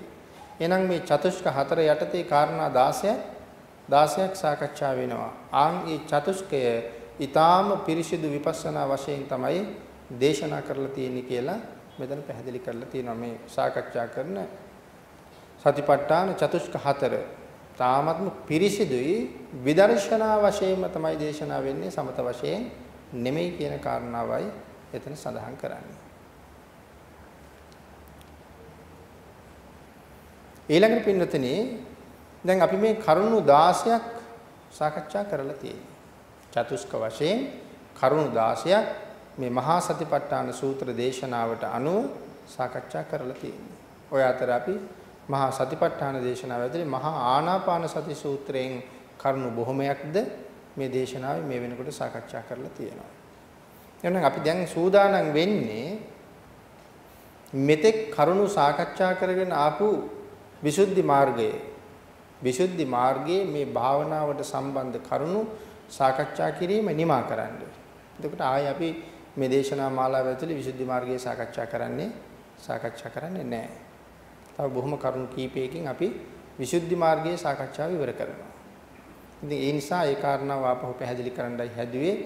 Speaker 2: එහෙනම් මේ චතුස්ක හතර යටතේ කාරණා 16ක් 16ක් සාකච්ඡා වෙනවා. ආන් මේ චතුස්කය ඊටාම පිරිසිදු විපස්සනා වශයෙන් තමයි දේශනා කරලා තියෙන්නේ කියලා මෙතන පැහැදිලි කරලා තියෙනවා මේ සාකච්ඡා කරන සතිපට්ඨාන චතුස්ක හතර තාමත්ම පිරිසිදුයි විදර්ශනා වශයෙන්ම තමයි දේශනා වෙන්නේ සමත වශයෙන් නෙමෙයි කියන කාරණාවයි එතන සඳහන් කරන්නේ. ඊළඟට පින්නතනේ දැන් අපි මේ කරුණු 16ක් සාකච්ඡා කරලා තියෙනවා. චතුස්ක වශයෙන් කරුණු 16ක් මේ මහා සතිපට්ඨාන සූත්‍ර දේශනාවට අනුව සාකච්ඡා කරලා තියෙනවා. ඔය අතර අපි මහා සතිපට්ඨාන දේශනාව ඇතුලේ මහා ආනාපාන සති සූත්‍රයෙන් කරුණු බොහොමයක්ද මේ දේශනාවේ මේ වෙනකොට සාකච්ඡා කරලා තියෙනවා. එහෙනම් අපි දැන් සූදානම් වෙන්නේ මෙතෙක් කරුණු සාකච්ඡා කරගෙන ආපු විසුද්ධි මාර්ගයේ විසුද්ධි මාර්ගයේ මේ භාවනාවට සම්බන්ධ කරුණු සාකච්ඡා කිරීම නිමා කරන්න. එතකොට ආයේ අපි මේ දේශනා මාලාව ඇතුලේ විසුද්ධි මාර්ගයේ සාකච්ඡා කරන්නේ සාකච්ඡා කරන්නේ නැහැ. තව බොහොම කරුණු කීපයකින් අපි විසුද්ධි මාර්ගයේ සාකච්ඡාව ඉවර කරනවා. ඉතින් ඒ නිසා ඒ කාරණාව ආපහු පැහැදිලි කරන්නයි හැදුවේ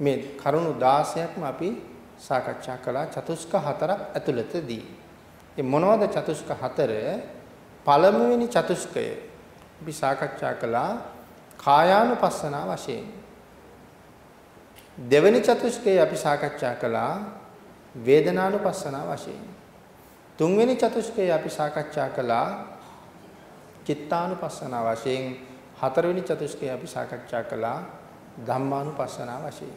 Speaker 2: මේ කරුණු 16ක්ම අපි සාකච්ඡා කළා චතුස්ක හතරක් ඇතුළතදී. ඒ මොනවද චතුස්ක හතර? පළමුවෙනි චතුස්කය අපි සාකච්ඡා කළා කායානුපස්සනා වශයෙන්. දෙවෙනි චතුස්කය අපි සාකච්ඡා කළා වේදනානුපස්සනා වශයෙන්. තුන්වෙනි චතුස්කය අපි සාකච්ඡා කළා චිත්තානුපස්සනා වශයෙන්. හතරවෙනි චතුස්කය අපි සාකච්ඡා කළා ධම්මානුපස්සනා වශයෙන්.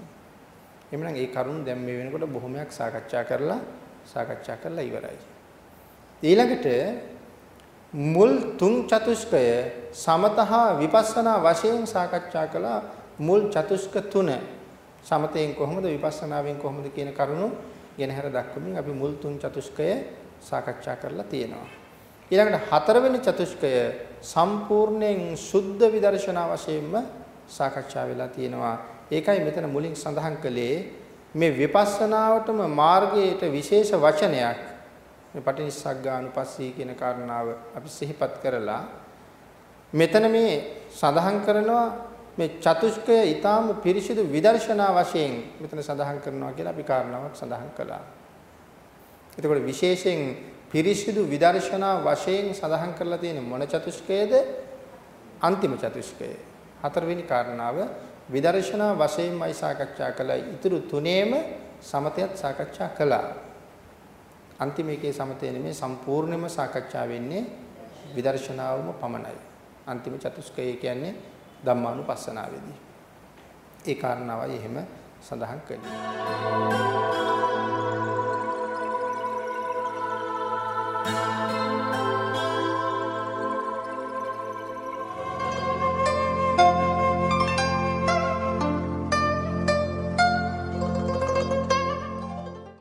Speaker 2: එhmenan ඒ කරුණ දැන් මේ වෙනකොට බොහොමයක් සාකච්ඡා කරලා සාකච්ඡා කරලා ඉවරයි. ඊළඟට මුල් තුන් චතුස්කය සමතහා විපස්සනා වශයෙන් සාකච්ඡා කළා මුල් චතුස්ක තුන සමතයෙන් කොහොමද විපස්සනාවෙන් කොහොමද කියන කරුණු ගෙනහැර දක්වමින් අපි මුල් තුන් චතුස්කය සාකච්ඡා කරලා තියෙනවා. ඊළඟට හතරවෙනි චතුස්කය සම්පූර්ණයෙන් සුද්ධ විදර්ශනා වශයෙන්ම සාකච්ඡා වෙලා තියෙනවා. ඒකයි මෙතන මුලින් සඳහන් කළේ. මේ විපස්සනාවටම මාර්ගයට විශේෂ වචනයක් මේ පටිනිස්සග්ගානුපස්සී කියන කාරණාව අපි සිහිපත් කරලා මෙතන මේ සඳහන් කරනවා මේ චතුෂ්කය ඊටාම පිරිසිදු විදර්ශනා වශයෙන් මෙතන සඳහන් කරනවා කියලා අපි කාරණාවක් සඳහන් කළා. එතකොට විශේෂයෙන් පිරිසිදු විදර්ශනා වශයෙන් සඳහන් කරලා තියෙන මොන චතුෂ්කයේද? අන්තිම චතුෂ්කය. හතරවෙනි කාරණාව විදර්ශනා වශයෙන්මයි සාකච්ඡා කළා. ඊතුරු තුනේම සමතයත් සාකච්ඡා කළා. අන්තිම එකේ සමතේ නෙමෙයි සම්පූර්ණයෙන්ම සාකච්ඡා වෙන්නේ විදර්ශනාවම පමණයි. අන්තිම චතුස්කය කියන්නේ ධම්මානුපස්සනාවේදී. ඒ කාරණාවයි එහෙම සඳහන් කළේ.